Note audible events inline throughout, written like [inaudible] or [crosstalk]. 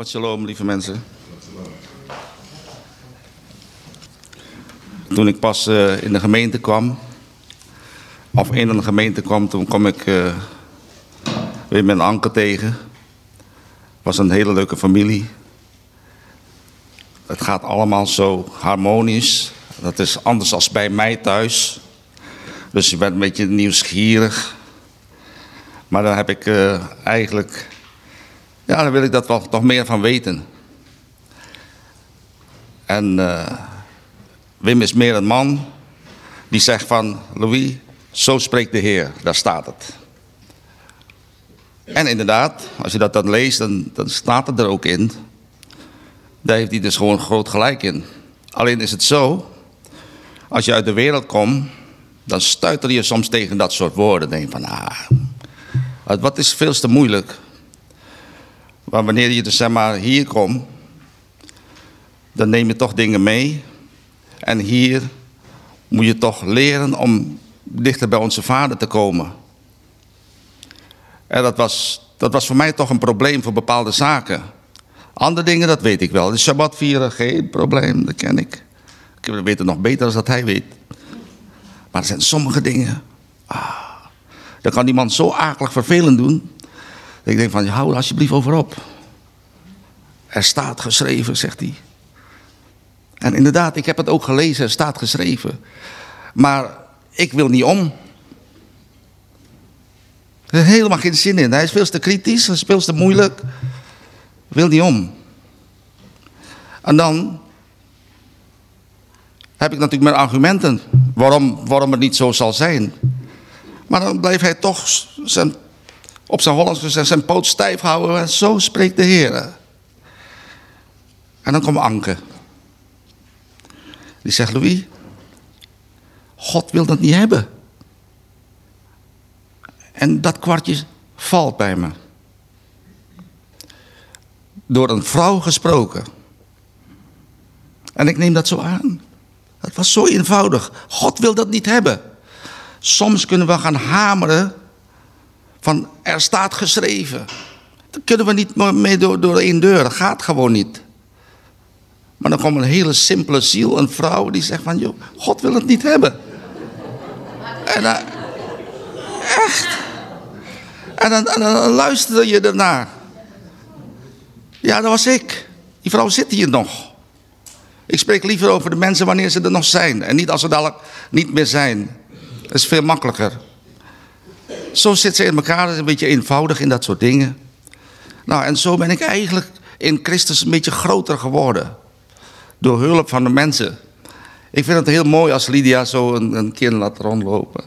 Shabbat shalom, lieve mensen. Toen ik pas uh, in de gemeente kwam, of in een gemeente kwam, toen kwam ik uh, weer mijn anker tegen. Was een hele leuke familie. Het gaat allemaal zo harmonisch. Dat is anders dan bij mij thuis. Dus je bent een beetje nieuwsgierig. Maar dan heb ik uh, eigenlijk ja, dan wil ik dat wel nog meer van weten. En uh, Wim is meer een man die zegt van... Louis, zo spreekt de Heer, daar staat het. En inderdaad, als je dat dan leest, dan, dan staat het er ook in. Daar heeft hij dus gewoon groot gelijk in. Alleen is het zo, als je uit de wereld komt... dan stuiter je soms tegen dat soort woorden. denk van, ah, wat is veel te moeilijk... Maar wanneer je dus zeg maar hier komt, dan neem je toch dingen mee. En hier moet je toch leren om dichter bij onze vader te komen. En dat was, dat was voor mij toch een probleem voor bepaalde zaken. Andere dingen, dat weet ik wel. De Shabbat vieren, geen probleem, dat ken ik. Ik weet het nog beter dan dat hij weet. Maar er zijn sommige dingen. Ah, dan kan iemand zo akelig vervelend doen. Ik denk van, hou er alsjeblieft over op. Er staat geschreven, zegt hij. En inderdaad, ik heb het ook gelezen, er staat geschreven. Maar ik wil niet om. Er is helemaal geen zin in. Hij is veel te kritisch, hij is te moeilijk. Wil niet om. En dan heb ik natuurlijk mijn argumenten waarom, waarom het niet zo zal zijn. Maar dan blijft hij toch zijn op zijn Hollands gezegd zijn poot stijf houden. En zo spreekt de Heer. En dan komt Anke. Die zegt, Louis, God wil dat niet hebben. En dat kwartje valt bij me. Door een vrouw gesproken. En ik neem dat zo aan. Het was zo eenvoudig. God wil dat niet hebben. Soms kunnen we gaan hameren van er staat geschreven. Dan kunnen we niet mee door, door één deur. Dat gaat gewoon niet. Maar dan komt een hele simpele ziel, een vrouw, die zegt van... joh, God wil het niet hebben. En dan... Echt. En dan, en je ernaar. Ja, dat was ik. Die vrouw zit hier nog. Ik spreek liever over de mensen wanneer ze er nog zijn. En niet als ze dadelijk niet meer zijn. Dat is veel makkelijker. Zo zit ze in elkaar, is een beetje eenvoudig in dat soort dingen. Nou, en zo ben ik eigenlijk in Christus een beetje groter geworden. Door hulp van de mensen. Ik vind het heel mooi als Lydia zo een, een kind laat rondlopen.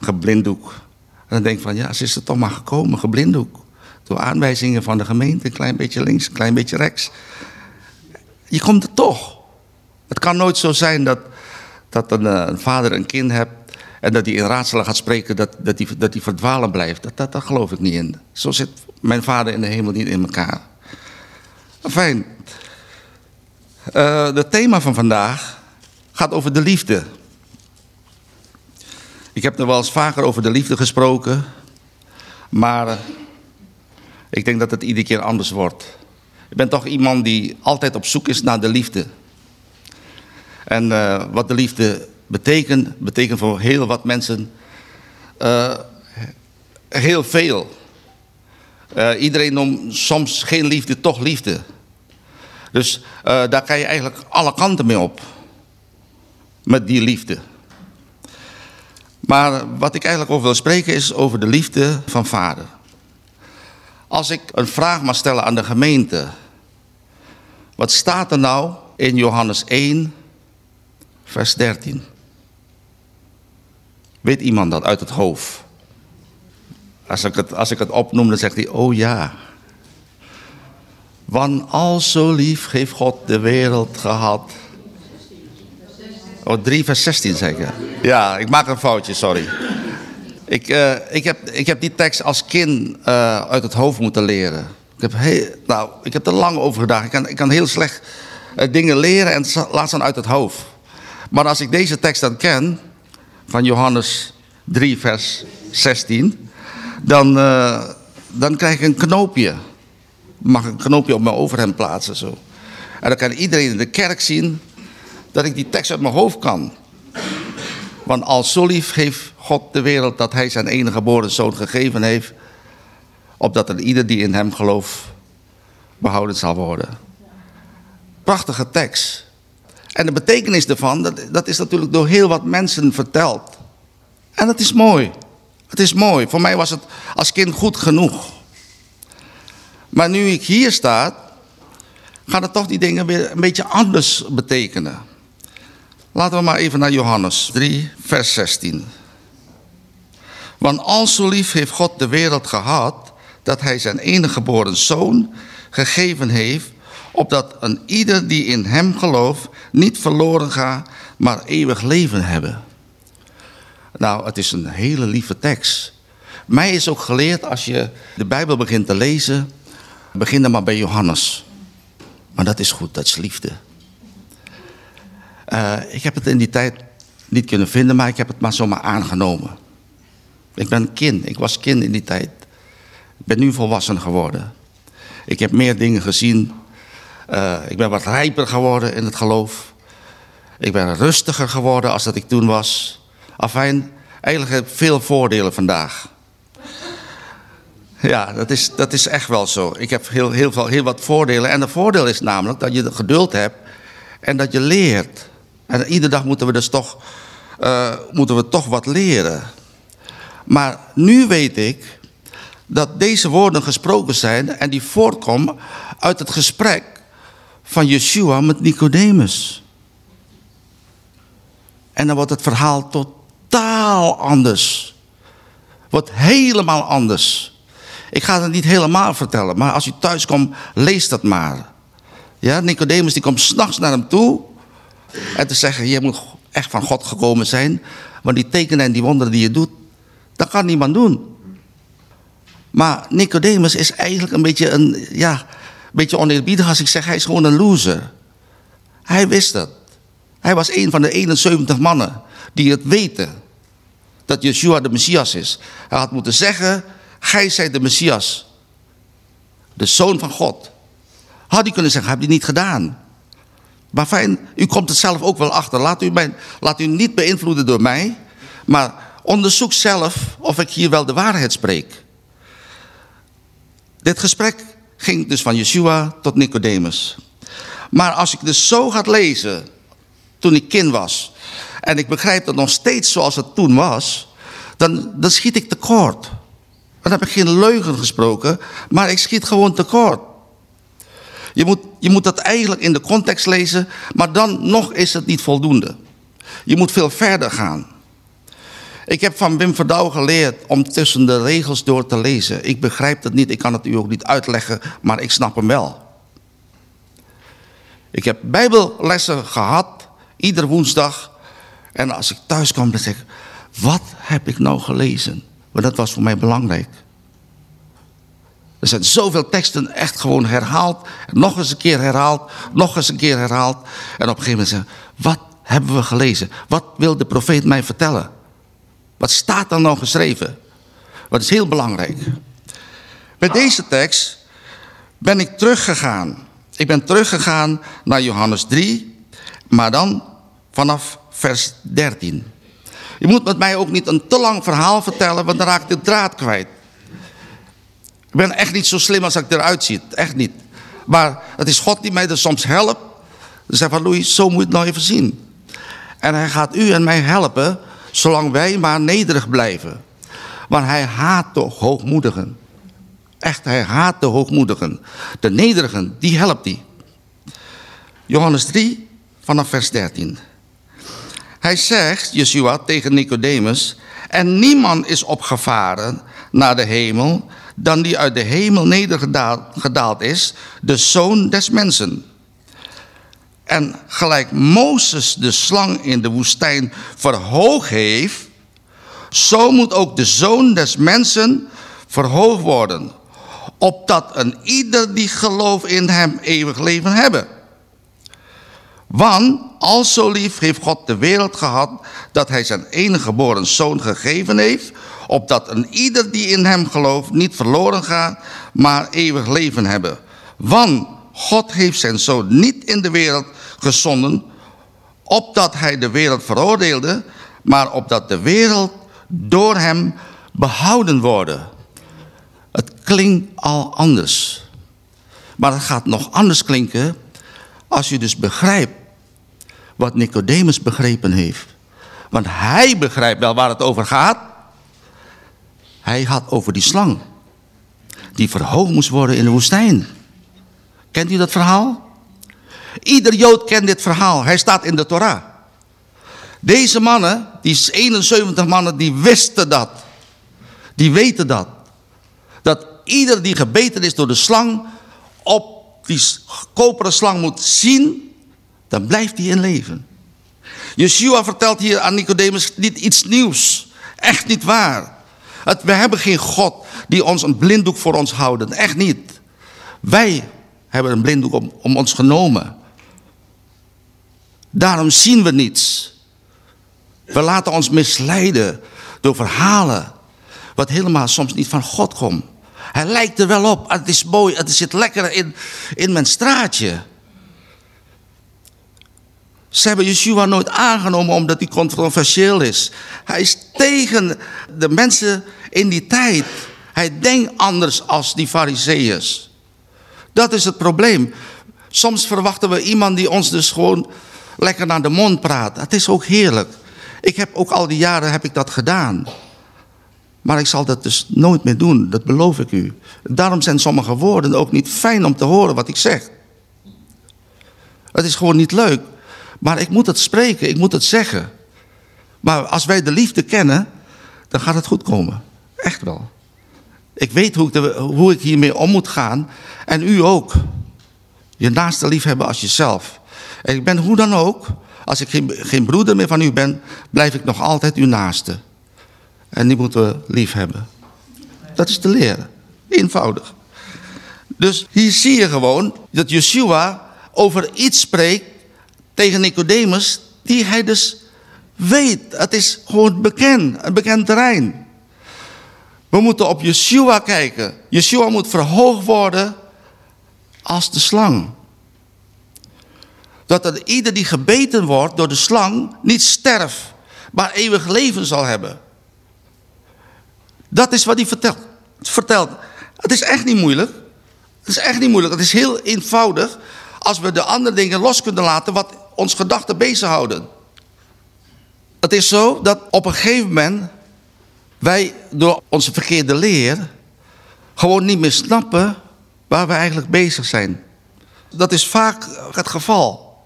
Geblinddoek. En dan denk van, ja, ze is er toch maar gekomen, geblinddoek. Door aanwijzingen van de gemeente, een klein beetje links, een klein beetje rechts. Je komt er toch. Het kan nooit zo zijn dat, dat een, eh, een vader een kind hebt en dat hij in raadselen gaat spreken, dat, dat, hij, dat hij verdwalen blijft. Dat, dat, dat geloof ik niet in. Zo zit mijn vader in de hemel niet in elkaar. Fijn. Het thema van vandaag gaat over de liefde. Ik heb er wel eens vaker over de liefde gesproken. Maar uh, ik denk dat het iedere keer anders wordt. Ik ben toch iemand die altijd op zoek is naar de liefde. En uh, wat de liefde betekent, betekent voor heel wat mensen uh, heel veel. Uh, iedereen noemt soms geen liefde, toch liefde. Dus uh, daar kan je eigenlijk alle kanten mee op. Met die liefde. Maar wat ik eigenlijk over wil spreken is over de liefde van vader. Als ik een vraag mag stellen aan de gemeente. Wat staat er nou in Johannes 1, vers 13? Weet iemand dat uit het hoofd? Als ik het, als ik het opnoem, dan zegt hij, oh ja. Want al zo lief heeft God de wereld gehad. Oh, 3 vers 16 zeker. Ja, ik maak een foutje, sorry. Ik, uh, ik, heb, ik heb die tekst als kind uh, uit het hoofd moeten leren. Ik heb, heel, nou, ik heb er lang over gedaan. Ik kan, ik kan heel slecht uh, dingen leren en laat ze uit het hoofd. Maar als ik deze tekst dan ken, van Johannes 3, vers 16, dan, uh, dan krijg ik een knoopje. mag ik een knoopje op mijn overhemd plaatsen. Zo. En dan kan iedereen in de kerk zien dat ik die tekst uit mijn hoofd kan. Want al zo lief heeft God de wereld dat hij zijn enige geboren zoon gegeven heeft. Opdat er ieder die in hem gelooft behouden zal worden. Prachtige tekst. En de betekenis daarvan, dat, dat is natuurlijk door heel wat mensen verteld. En dat is mooi. Het is mooi. Voor mij was het als kind goed genoeg. Maar nu ik hier sta, gaan het toch die dingen weer een beetje anders betekenen. Laten we maar even naar Johannes 3, vers 16. Want al zo lief heeft God de wereld gehad, dat hij zijn enige geboren zoon gegeven heeft, opdat een ieder die in hem gelooft niet verloren gaat, maar eeuwig leven hebben. Nou, het is een hele lieve tekst. Mij is ook geleerd als je de Bijbel begint te lezen, begin dan maar bij Johannes. Maar dat is goed, dat is liefde. Uh, ik heb het in die tijd niet kunnen vinden, maar ik heb het maar zomaar aangenomen. Ik ben kind, ik was kind in die tijd. Ik ben nu volwassen geworden. Ik heb meer dingen gezien. Uh, ik ben wat rijper geworden in het geloof. Ik ben rustiger geworden als dat ik toen was. Afijn, eigenlijk heb ik veel voordelen vandaag. Ja, dat is, dat is echt wel zo. Ik heb heel, heel, veel, heel wat voordelen. En het voordeel is namelijk dat je geduld hebt en dat je leert. En iedere dag moeten we dus toch, uh, moeten we toch wat leren. Maar nu weet ik dat deze woorden gesproken zijn en die voortkomen uit het gesprek van Yeshua met Nicodemus. En dan wordt het verhaal totaal anders. Wordt helemaal anders. Ik ga het niet helemaal vertellen, maar als u thuis komt, lees dat maar. Ja, Nicodemus die komt s'nachts naar hem toe. En te zeggen, je moet echt van God gekomen zijn. Want die tekenen en die wonderen die je doet, dat kan niemand doen. Maar Nicodemus is eigenlijk een beetje een, ja, beetje oneerbiedig als ik zeg, hij is gewoon een loser. Hij wist dat. Hij was een van de 71 mannen die het weten. Dat Yeshua de Messias is. Hij had moeten zeggen, gij zijt de Messias. De Zoon van God. Had hij kunnen zeggen, heb je niet gedaan. Maar fijn, u komt het zelf ook wel achter. Laat u, mij, laat u niet beïnvloeden door mij. Maar onderzoek zelf of ik hier wel de waarheid spreek. Dit gesprek ging dus van Yeshua tot Nicodemus. Maar als ik dus zo ga lezen, toen ik kind was... en ik begrijp dat nog steeds zoals het toen was... dan, dan schiet ik tekort. Dan heb ik geen leugen gesproken, maar ik schiet gewoon tekort. Je moet, je moet dat eigenlijk in de context lezen, maar dan nog is het niet voldoende. Je moet veel verder gaan. Ik heb van Wim Verdouw geleerd om tussen de regels door te lezen. Ik begrijp het niet, ik kan het u ook niet uitleggen, maar ik snap hem wel. Ik heb bijbellessen gehad, iedere woensdag. En als ik thuis kwam, dan zeg ik, wat heb ik nou gelezen? Want dat was voor mij belangrijk. Er zijn zoveel teksten echt gewoon herhaald. Nog eens een keer herhaald. Nog eens een keer herhaald. En op een gegeven moment zeggen, wat hebben we gelezen? Wat wil de profeet mij vertellen? Wat staat er nou geschreven? Wat is heel belangrijk. Bij deze tekst ben ik teruggegaan. Ik ben teruggegaan naar Johannes 3, maar dan vanaf vers 13. Je moet met mij ook niet een te lang verhaal vertellen, want dan raak ik de draad kwijt. Ik ben echt niet zo slim als ik eruit zie. Echt niet. Maar het is God die mij er soms helpt. Hij van Louis, zo moet je het nou even zien. En hij gaat u en mij helpen, zolang wij maar nederig blijven. Want hij haat de hoogmoedigen. Echt, hij haat de hoogmoedigen. De nederigen, die helpt hij. Johannes 3, vanaf vers 13. Hij zegt, Yeshua, tegen Nicodemus... en niemand is opgevaren naar de hemel dan die uit de hemel nedergedaald is, de zoon des mensen. En gelijk Mozes de slang in de woestijn verhoogd heeft, zo moet ook de zoon des mensen verhoogd worden, opdat een ieder die gelooft in hem eeuwig leven hebben. Want al zo lief heeft God de wereld gehad, dat hij zijn enige geboren zoon gegeven heeft, opdat een ieder die in hem gelooft niet verloren gaat, maar eeuwig leven hebben. Want God heeft zijn zoon niet in de wereld gezonden, opdat hij de wereld veroordeelde, maar opdat de wereld door hem behouden worden. Het klinkt al anders. Maar het gaat nog anders klinken als je dus begrijpt wat Nicodemus begrepen heeft. Want hij begrijpt wel waar het over gaat. Hij had over die slang. Die verhoogd moest worden in de woestijn. Kent u dat verhaal? Ieder Jood kent dit verhaal. Hij staat in de Torah. Deze mannen, die 71 mannen, die wisten dat. Die weten dat. Dat ieder die gebeten is door de slang op die koperen slang moet zien, dan blijft hij in leven. Yeshua vertelt hier aan Nicodemus niet iets nieuws. Echt niet waar. We hebben geen God die ons een blinddoek voor ons houdt. Echt niet. Wij hebben een blinddoek om, om ons genomen. Daarom zien we niets. We laten ons misleiden door verhalen. Wat helemaal soms niet van God komt. Hij lijkt er wel op. Het is mooi. Het zit lekker in, in mijn straatje. Ze hebben Yeshua nooit aangenomen omdat hij controversieel is. Hij is tegen de mensen in die tijd. Hij denkt anders als die fariseeërs. Dat is het probleem. Soms verwachten we iemand die ons dus gewoon lekker naar de mond praat. Het is ook heerlijk. Ik heb ook al die jaren heb ik dat gedaan. Maar ik zal dat dus nooit meer doen, dat beloof ik u. Daarom zijn sommige woorden ook niet fijn om te horen wat ik zeg. Het is gewoon niet leuk. Maar ik moet het spreken, ik moet het zeggen. Maar als wij de liefde kennen, dan gaat het goed komen. Echt wel. Ik weet hoe ik, hoe ik hiermee om moet gaan. En u ook. Je naaste lief hebben als jezelf. En ik ben hoe dan ook. Als ik geen, geen broeder meer van u ben, blijf ik nog altijd uw naaste. En die moeten we lief hebben. Dat is te leren. Eenvoudig. Dus hier zie je gewoon dat Yeshua over iets spreekt tegen Nicodemus, die hij dus weet. Het is gewoon bekend, een bekend terrein. We moeten op Yeshua kijken. Yeshua moet verhoogd worden als de slang. Dat er ieder die gebeten wordt door de slang niet sterft, maar eeuwig leven zal hebben. Dat is wat hij vertelt. vertelt. Het is echt niet moeilijk. Het is echt niet moeilijk. Het is heel eenvoudig als we de andere dingen los kunnen laten wat ons gedachten bezighouden. Het is zo dat op een gegeven moment wij door onze verkeerde leer gewoon niet meer snappen waar we eigenlijk bezig zijn. Dat is vaak het geval.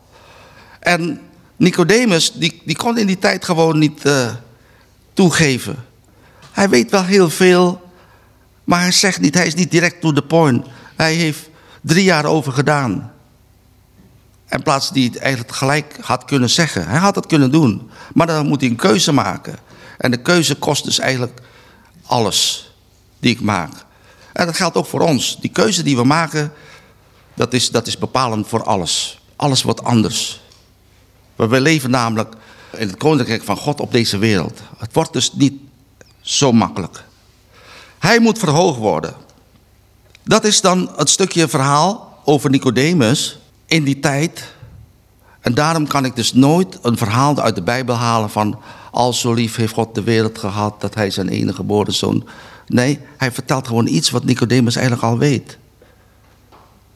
En Nicodemus, die, die kon in die tijd gewoon niet uh, toegeven. Hij weet wel heel veel, maar hij zegt niet, hij is niet direct to the point. Hij heeft drie jaar over gedaan. In plaats die het eigenlijk gelijk had kunnen zeggen. Hij had het kunnen doen. Maar dan moet hij een keuze maken. En de keuze kost dus eigenlijk alles die ik maak. En dat geldt ook voor ons. Die keuze die we maken, dat is, dat is bepalend voor alles. Alles wordt anders. We leven namelijk in het koninkrijk van God op deze wereld. Het wordt dus niet zo makkelijk. Hij moet verhoogd worden. Dat is dan het stukje verhaal over Nicodemus in die tijd. En daarom kan ik dus nooit een verhaal uit de Bijbel halen van... al zo lief heeft God de wereld gehad dat hij zijn enige geboren zoon... Nee, hij vertelt gewoon iets wat Nicodemus eigenlijk al weet.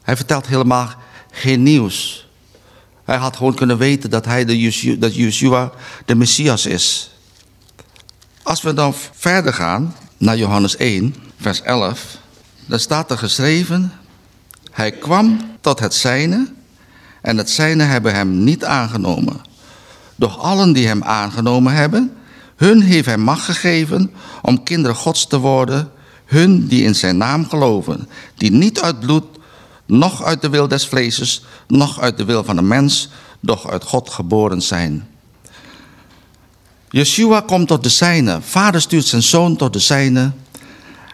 Hij vertelt helemaal geen nieuws. Hij had gewoon kunnen weten dat, hij de dat Yeshua de Messias is. Als we dan verder gaan naar Johannes 1, vers 11... dan staat er geschreven... Hij kwam tot het zijne en het zijne hebben hem niet aangenomen. Doch allen die hem aangenomen hebben, hun heeft hij macht gegeven om kinderen gods te worden, hun die in zijn naam geloven, die niet uit bloed, noch uit de wil des vleeses, noch uit de wil van de mens, doch uit God geboren zijn. Yeshua komt tot de zijne. Vader stuurt zijn zoon tot de zijne.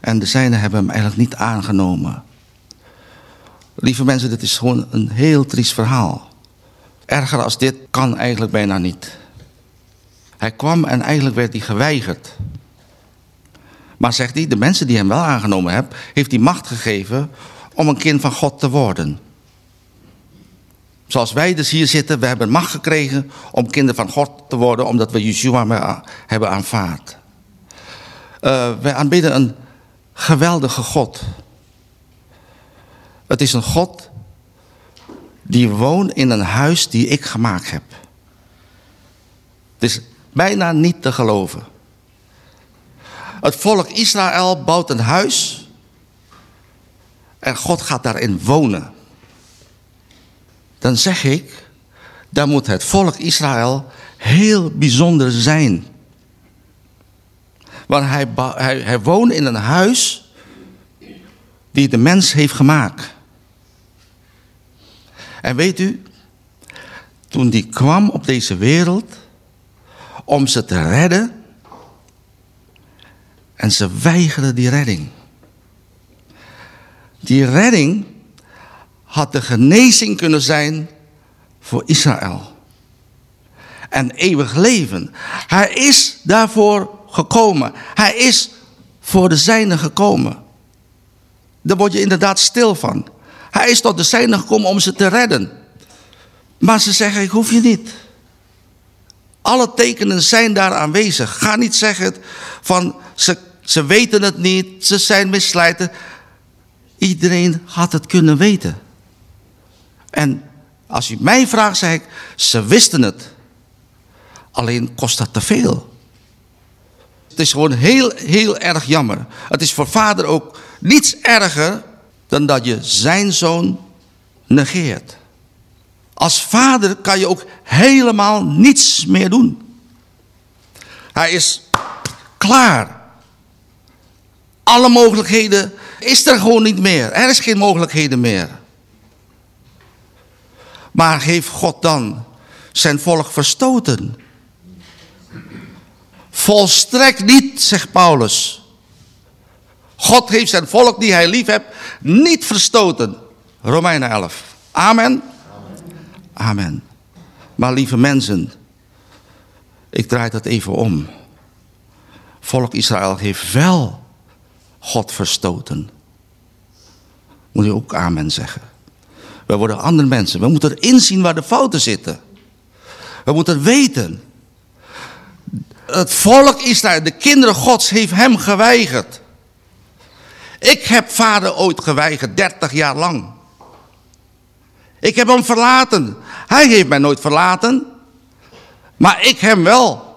En de zijne hebben hem eigenlijk niet aangenomen. Lieve mensen, dit is gewoon een heel triest verhaal. Erger als dit kan eigenlijk bijna niet. Hij kwam en eigenlijk werd hij geweigerd. Maar zegt hij, de mensen die hem wel aangenomen hebben, heeft hij macht gegeven om een kind van God te worden. Zoals wij dus hier zitten, we hebben macht gekregen om kinderen van God te worden, omdat we Yeshua hebben aanvaard. Uh, wij aanbidden een geweldige God. Het is een God die woont in een huis die ik gemaakt heb. Het is bijna niet te geloven. Het volk Israël bouwt een huis en God gaat daarin wonen. Dan zeg ik, dan moet het volk Israël heel bijzonder zijn. Want hij, hij, hij woont in een huis die de mens heeft gemaakt. En weet u, toen die kwam op deze wereld om ze te redden, en ze weigerden die redding. Die redding had de genezing kunnen zijn voor Israël. En eeuwig leven. Hij is daarvoor gekomen. Hij is voor de zijnen gekomen. Daar word je inderdaad stil van. Hij is tot de zijnen gekomen om ze te redden. Maar ze zeggen, ik hoef je niet. Alle tekenen zijn daar aanwezig. Ga niet zeggen van ze, ze weten het niet, ze zijn misleiden. Iedereen had het kunnen weten. En als u mij vraagt, zeg ik, ze wisten het. Alleen kost dat te veel. Het is gewoon heel, heel erg jammer. Het is voor vader ook niets erger dan dat je zijn zoon negeert. Als vader kan je ook helemaal niets meer doen. Hij is klaar. Alle mogelijkheden is er gewoon niet meer. Er is geen mogelijkheden meer. Maar heeft God dan zijn volk verstoten? Volstrekt niet, zegt Paulus. God heeft zijn volk die hij lief hebt niet verstoten. Romeinen 11. Amen. Amen. Maar lieve mensen, ik draai dat even om. Volk Israël heeft wel God verstoten. Moet je ook amen zeggen. We worden andere mensen. We moeten inzien waar de fouten zitten. We moeten weten. Het volk Israël, de kinderen gods, heeft hem geweigerd. Ik heb vader ooit geweigerd, 30 jaar lang. Ik heb hem verlaten. Hij heeft mij nooit verlaten. Maar ik hem wel.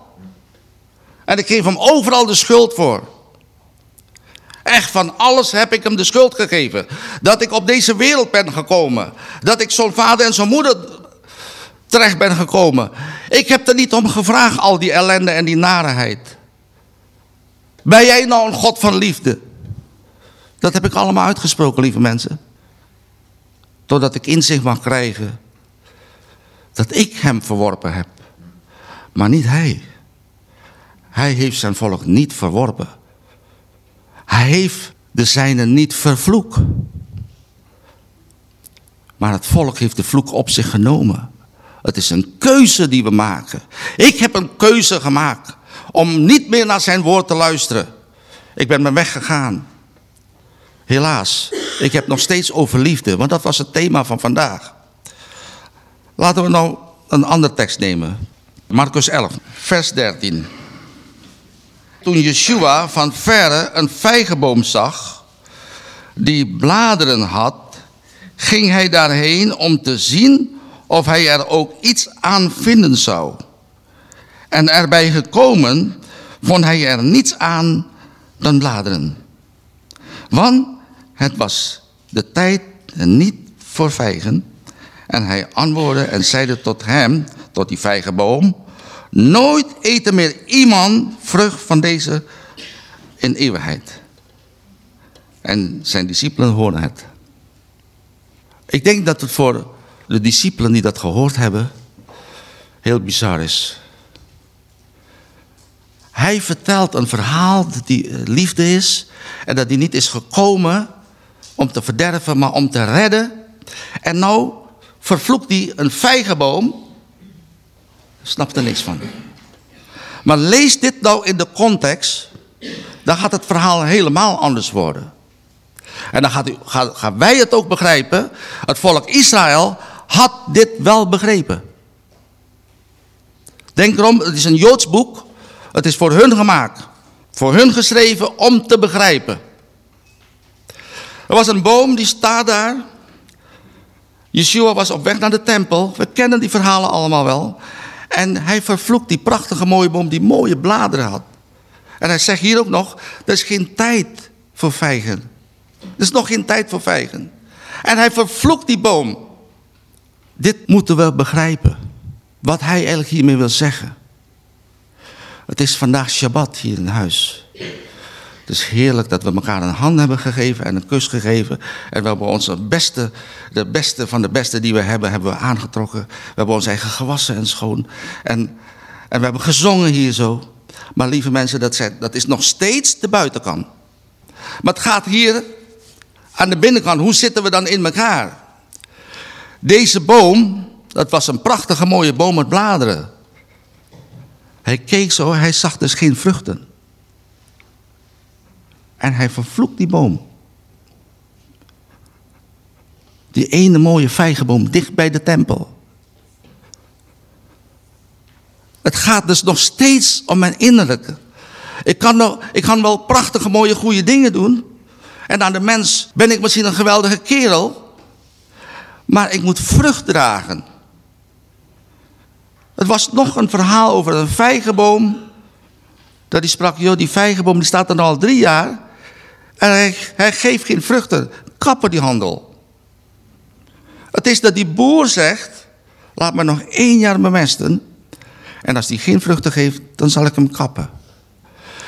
En ik geef hem overal de schuld voor. Echt van alles heb ik hem de schuld gegeven. Dat ik op deze wereld ben gekomen. Dat ik zo'n vader en zo'n moeder terecht ben gekomen. Ik heb er niet om gevraagd, al die ellende en die narigheid. Ben jij nou een God van liefde? Dat heb ik allemaal uitgesproken, lieve mensen. Totdat ik inzicht mag krijgen dat ik hem verworpen heb. Maar niet hij. Hij heeft zijn volk niet verworpen. Hij heeft de zijnen niet vervloekt. Maar het volk heeft de vloek op zich genomen. Het is een keuze die we maken. Ik heb een keuze gemaakt om niet meer naar zijn woord te luisteren. Ik ben mijn weg gegaan. Helaas, ik heb nog steeds over liefde, want dat was het thema van vandaag. Laten we nou een ander tekst nemen. Marcus 11, vers 13. Toen Yeshua van verre een vijgenboom zag, die bladeren had, ging hij daarheen om te zien of hij er ook iets aan vinden zou. En erbij gekomen vond hij er niets aan dan bladeren. Want het was de tijd niet voor vijgen. En hij antwoordde en zeide tot hem, tot die vijgenboom... Nooit eten meer iemand vrucht van deze in eeuwigheid. En zijn discipelen hoorden het. Ik denk dat het voor de discipelen die dat gehoord hebben, heel bizar is. Hij vertelt een verhaal dat die eh, liefde is en dat hij niet is gekomen om te verderven, maar om te redden. En nou vervloekt hij een vijgenboom. Snapt er niks van. Maar lees dit nou in de context, dan gaat het verhaal helemaal anders worden. En dan gaat gaan wij het ook begrijpen. Het volk Israël had dit wel begrepen. Denk erom, het is een Joods boek. Het is voor hun gemaakt. Voor hun geschreven om te begrijpen. Er was een boom die staat daar. Yeshua was op weg naar de tempel. We kennen die verhalen allemaal wel. En hij vervloekt die prachtige mooie boom die mooie bladeren had. En hij zegt hier ook nog, er is geen tijd voor vijgen. Er is nog geen tijd voor vijgen. En hij vervloekt die boom. Dit moeten we begrijpen. Wat hij eigenlijk hiermee wil zeggen. Het is vandaag Shabbat hier in huis. Het is heerlijk dat we elkaar een hand hebben gegeven en een kus gegeven. En we hebben onze beste, de beste van de beste die we hebben, hebben we aangetrokken. We hebben ons eigen gewassen en schoon. En, en we hebben gezongen hier zo. Maar lieve mensen, dat, dat is nog steeds de buitenkant. Maar het gaat hier aan de binnenkant. Hoe zitten we dan in elkaar? Deze boom, dat was een prachtige mooie boom met bladeren. Hij keek zo, hij zag dus geen vruchten. En hij vervloekt die boom. Die ene mooie vijgenboom dicht bij de tempel. Het gaat dus nog steeds om mijn innerlijke. Ik kan, nog, ik kan wel prachtige, mooie, goede dingen doen. En aan de mens ben ik misschien een geweldige kerel. Maar ik moet vrucht dragen. Het was nog een verhaal over een vijgenboom. Dat hij sprak, joh, die vijgenboom die staat er al drie jaar. En hij, hij geeft geen vruchten. Kappen die handel. Het is dat die boer zegt, laat me nog één jaar bemesten. En als die geen vruchten geeft, dan zal ik hem kappen.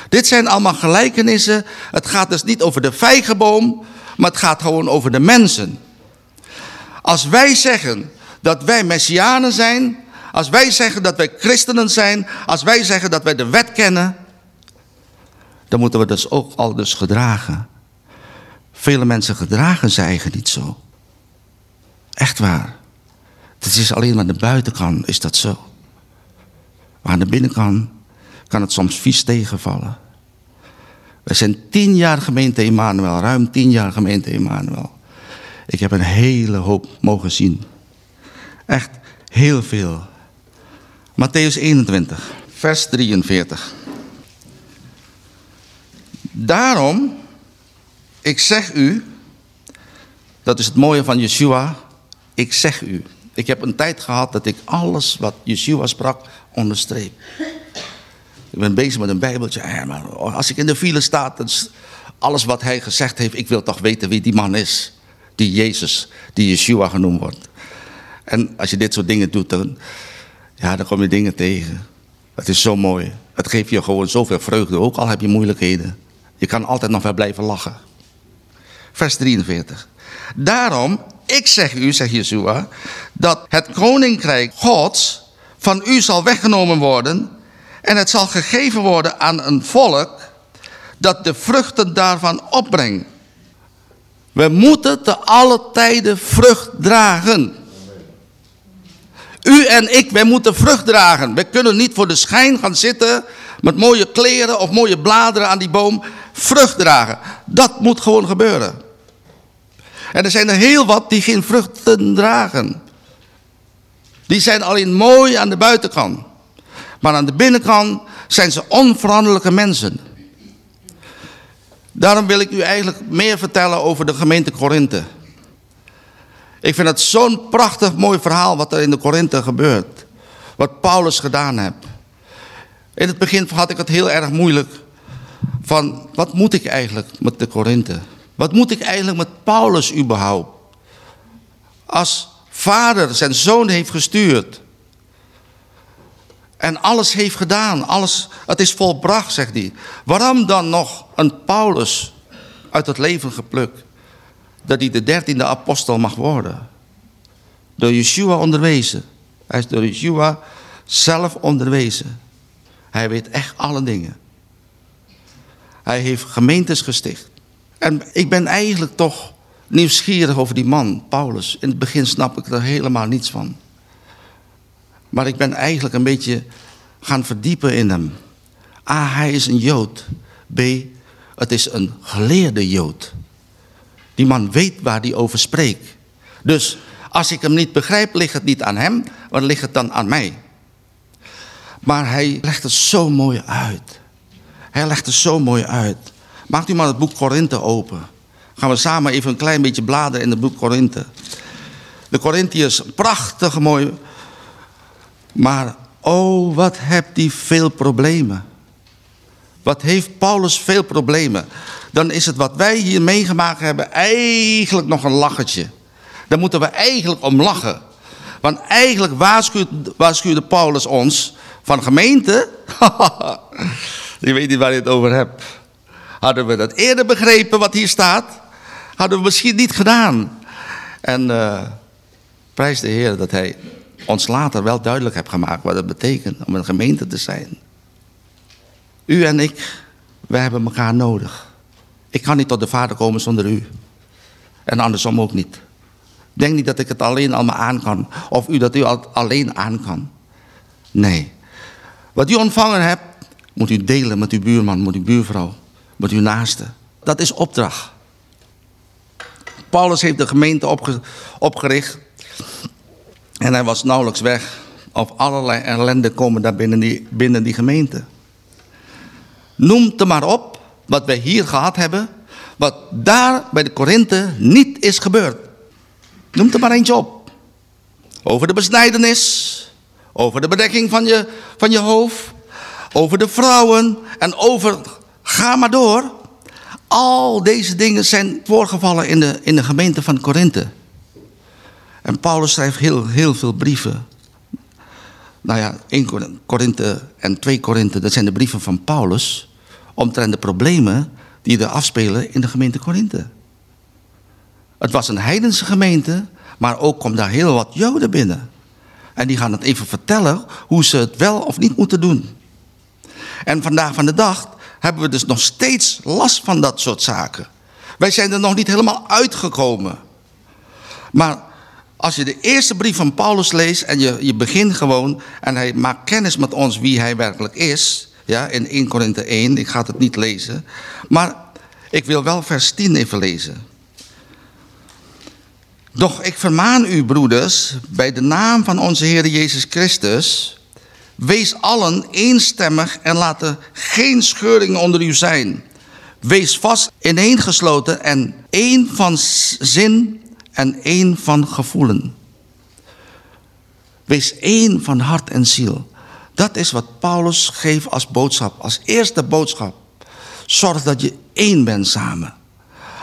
Dit zijn allemaal gelijkenissen. Het gaat dus niet over de vijgenboom, maar het gaat gewoon over de mensen. Als wij zeggen dat wij messianen zijn, als wij zeggen dat wij christenen zijn, als wij zeggen dat wij de wet kennen, dan moeten we dus ook al dus gedragen. Vele mensen gedragen ze eigenlijk niet zo. Echt waar. Het is alleen maar de buitenkant is dat zo. Maar aan de binnenkant kan het soms vies tegenvallen. We zijn tien jaar gemeente Emmanuel, ruim tien jaar gemeente Emmanuel. Ik heb een hele hoop mogen zien. Echt heel veel. Matthäus 21, vers 43. Daarom, ik zeg u, dat is het mooie van Yeshua, ik zeg u. Ik heb een tijd gehad dat ik alles wat Yeshua sprak onderstreep. Ik ben bezig met een bijbeltje. Ja, maar als ik in de file sta, dan alles wat hij gezegd heeft, ik wil toch weten wie die man is. Die Jezus, die Yeshua genoemd wordt. En als je dit soort dingen doet, dan, ja, dan kom je dingen tegen. Het is zo mooi. Het geeft je gewoon zoveel vreugde, ook al heb je moeilijkheden. Je kan altijd nog wel blijven lachen. Vers 43. Daarom, ik zeg u, zegt Yeshua, dat het koninkrijk Gods van u zal weggenomen worden en het zal gegeven worden aan een volk dat de vruchten daarvan opbrengt. We moeten te alle tijden vrucht dragen. U en ik, wij moeten vrucht dragen. We kunnen niet voor de schijn gaan zitten met mooie kleren of mooie bladeren aan die boom. Vrucht dragen. Dat moet gewoon gebeuren. En er zijn er heel wat die geen vruchten dragen. Die zijn alleen mooi aan de buitenkant. Maar aan de binnenkant zijn ze onveranderlijke mensen. Daarom wil ik u eigenlijk meer vertellen over de gemeente Korinthe. Ik vind het zo'n prachtig mooi verhaal wat er in de Korinthe gebeurt. Wat Paulus gedaan heeft. In het begin had ik het heel erg moeilijk. Van wat moet ik eigenlijk met de Korinthe? Wat moet ik eigenlijk met Paulus überhaupt? Als vader zijn zoon heeft gestuurd. En alles heeft gedaan. Alles, het is volbracht, zegt hij. Waarom dan nog een Paulus uit het leven geplukt? Dat hij de dertiende apostel mag worden. Door Yeshua onderwezen. Hij is door Yeshua zelf onderwezen. Hij weet echt alle dingen. Hij heeft gemeentes gesticht. En ik ben eigenlijk toch nieuwsgierig over die man, Paulus. In het begin snap ik er helemaal niets van. Maar ik ben eigenlijk een beetje gaan verdiepen in hem. A, hij is een Jood. B, het is een geleerde Jood. Die man weet waar hij over spreekt. Dus als ik hem niet begrijp, ligt het niet aan hem, maar ligt het dan aan mij. Maar hij legt het zo mooi uit. Hij legt het zo mooi uit. Maakt u maar het boek Korinthe open. Gaan we samen even een klein beetje bladeren in het boek Korinthe. De Corinthiërs, prachtig mooi. Maar oh, wat hebt die veel problemen. Wat heeft Paulus veel problemen. Dan is het wat wij hier meegemaakt hebben eigenlijk nog een lachertje. Daar moeten we eigenlijk om lachen. Want eigenlijk waarschuwde, waarschuwde Paulus ons van gemeente. [laughs] je weet niet waar je het over hebt. Hadden we dat eerder begrepen wat hier staat, hadden we misschien niet gedaan. En uh, prijs de Heer dat hij ons later wel duidelijk heeft gemaakt wat het betekent om een gemeente te zijn. U en ik, wij hebben elkaar nodig. Ik kan niet tot de Vader komen zonder u. En andersom ook niet. Denk niet dat ik het alleen allemaal aan kan. Of u dat u alleen aan kan. Nee. Wat u ontvangen hebt, moet u delen met uw buurman, met uw buurvrouw, met uw naaste. Dat is opdracht. Paulus heeft de gemeente opgericht. En hij was nauwelijks weg. Of allerlei ellende komen daar binnen die, binnen die gemeente. Noem er maar op wat wij hier gehad hebben. Wat daar bij de Korinthe niet is gebeurd. Noem er maar eentje op. Over de besnijdenis. Over de bedekking van je, van je hoofd. Over de vrouwen. En over, ga maar door. Al deze dingen zijn voorgevallen in de, in de gemeente van Korinthe. En Paulus schrijft heel, heel veel brieven. Nou ja, 1 Korinthe en 2 Korinthe, dat zijn de brieven van Paulus. Omtrent de problemen die er afspelen in de gemeente Korinthe. Het was een heidense gemeente, maar ook komt daar heel wat Joden binnen. En die gaan het even vertellen hoe ze het wel of niet moeten doen. En vandaag van de dag hebben we dus nog steeds last van dat soort zaken. Wij zijn er nog niet helemaal uitgekomen. Maar als je de eerste brief van Paulus leest en je, je begint gewoon... en hij maakt kennis met ons wie hij werkelijk is... Ja, in 1 Korinthe 1, ik ga het niet lezen. Maar ik wil wel vers 10 even lezen. Doch ik vermaan u, broeders, bij de naam van onze Heer Jezus Christus... wees allen eenstemmig en laat er geen scheuring onder u zijn. Wees vast ineengesloten en één van zin en één van gevoelen. Wees één van hart en ziel. Dat is wat Paulus geeft als boodschap, als eerste boodschap. Zorg dat je één bent samen.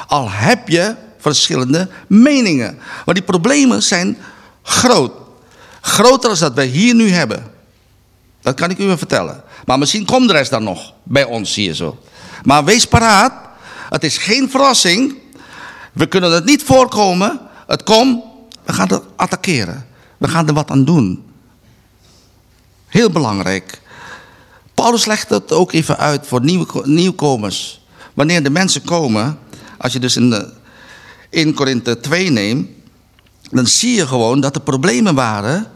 Al heb je verschillende meningen. Maar die problemen zijn groot. Groter dan dat wij hier nu hebben. Dat kan ik u vertellen. Maar misschien komt de rest dan nog bij ons hier zo. Maar wees paraat. Het is geen verrassing. We kunnen het niet voorkomen. Het komt. We gaan het attackeren. We gaan er wat aan doen. Heel belangrijk. Paulus legt het ook even uit voor nieuw, nieuwkomers. Wanneer de mensen komen, als je dus in, de, in Korinthe 2 neemt, dan zie je gewoon dat er problemen waren.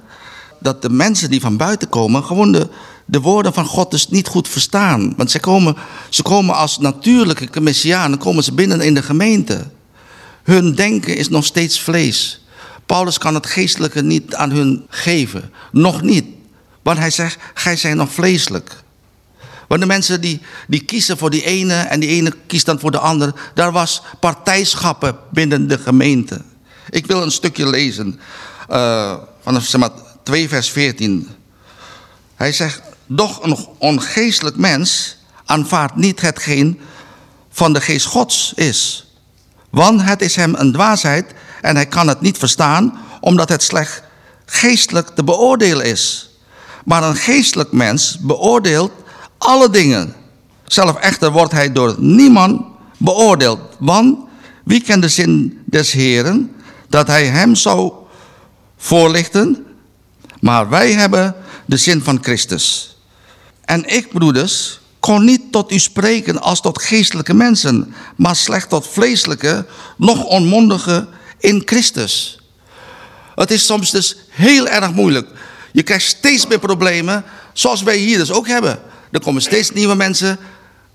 Dat de mensen die van buiten komen, gewoon de, de woorden van God dus niet goed verstaan. Want ze komen, ze komen als natuurlijke messianen, komen ze binnen in de gemeente. Hun denken is nog steeds vlees. Paulus kan het geestelijke niet aan hun geven. Nog niet. Want hij zegt, gij zijn nog vleeselijk. Want de mensen die, die kiezen voor die ene en die ene kiest dan voor de ander. Daar was partijschappen binnen de gemeente. Ik wil een stukje lezen. Uh, vanaf zeg maar, 2 vers 14. Hij zegt, doch een ongeestelijk mens aanvaardt niet hetgeen van de geest gods is. Want het is hem een dwaasheid en hij kan het niet verstaan, omdat het slecht geestelijk te beoordelen is. Maar een geestelijk mens beoordeelt alle dingen. Zelf echter wordt hij door niemand beoordeeld. Want wie kent de zin des Heren dat hij hem zou voorlichten? Maar wij hebben de zin van Christus. En ik, broeders, kon niet tot u spreken als tot geestelijke mensen, maar slechts tot vleeselijke, nog onmondige in Christus. Het is soms dus heel erg moeilijk. Je krijgt steeds meer problemen, zoals wij hier dus ook hebben. Er komen steeds nieuwe mensen,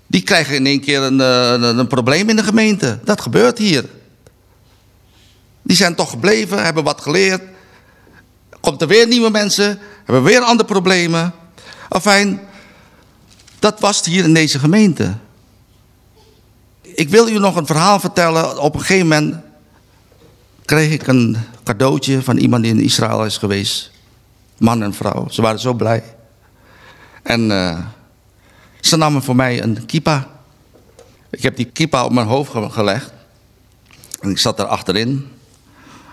die krijgen in één keer een, eh, een, een probleem in de gemeente. Dat gebeurt hier. Die zijn toch gebleven, hebben wat geleerd. Komt er weer nieuwe mensen, hebben weer andere problemen. Enfin, dat was het hier in deze gemeente. Ik wil u nog een verhaal vertellen. Op een gegeven moment kreeg ik een cadeautje van iemand die in Israël is geweest. Man en vrouw. Ze waren zo blij. En uh, ze namen voor mij een kippa. Ik heb die kippa op mijn hoofd gelegd. En ik zat er achterin.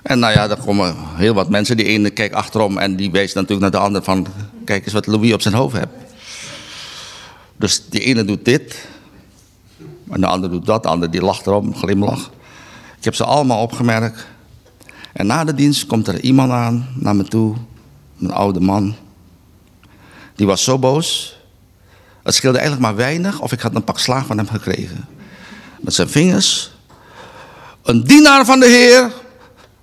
En nou ja, er komen heel wat mensen. Die ene kijkt achterom en die wees natuurlijk naar de ander van... Kijk eens wat Louis op zijn hoofd heeft. Dus die ene doet dit. En de ander doet dat. De ander die lacht erom, glimlach. Ik heb ze allemaal opgemerkt. En na de dienst komt er iemand aan naar me toe. Een oude man. Die was zo boos. Het scheelde eigenlijk maar weinig of ik had een pak slaag van hem gekregen. Met zijn vingers. Een dienaar van de Heer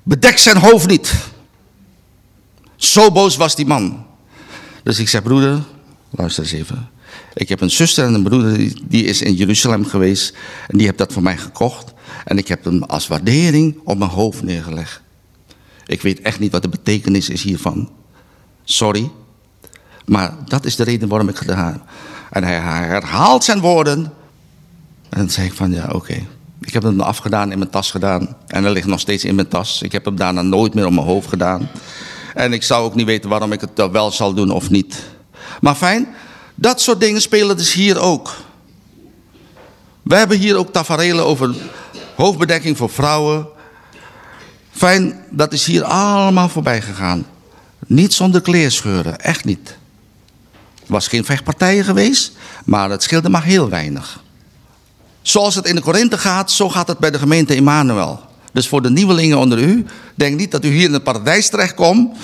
bedekt zijn hoofd niet. Zo boos was die man. Dus ik zei, broeder, luister eens even. Ik heb een zuster en een broeder die is in Jeruzalem geweest. En die heeft dat voor mij gekocht. En ik heb hem als waardering op mijn hoofd neergelegd. Ik weet echt niet wat de betekenis is hiervan. Sorry. Maar dat is de reden waarom ik gedaan heb. En hij herhaalt zijn woorden. En dan zeg ik van ja, oké. Ik heb hem afgedaan, in mijn tas gedaan. En hij ligt nog steeds in mijn tas. Ik heb hem daarna nooit meer op mijn hoofd gedaan. En ik zou ook niet weten waarom ik het wel zal doen of niet. Maar fijn, dat soort dingen spelen dus hier ook. We hebben hier ook tafereelen over hoofdbedekking voor vrouwen. Fijn, dat is hier allemaal voorbij gegaan. Niet zonder kleerscheuren, echt niet. Er was geen vechtpartijen geweest, maar het scheelde maar heel weinig. Zoals het in de Korinthe gaat, zo gaat het bij de gemeente Emmanuel. Dus voor de nieuwelingen onder u, denk niet dat u hier in het paradijs terechtkomt.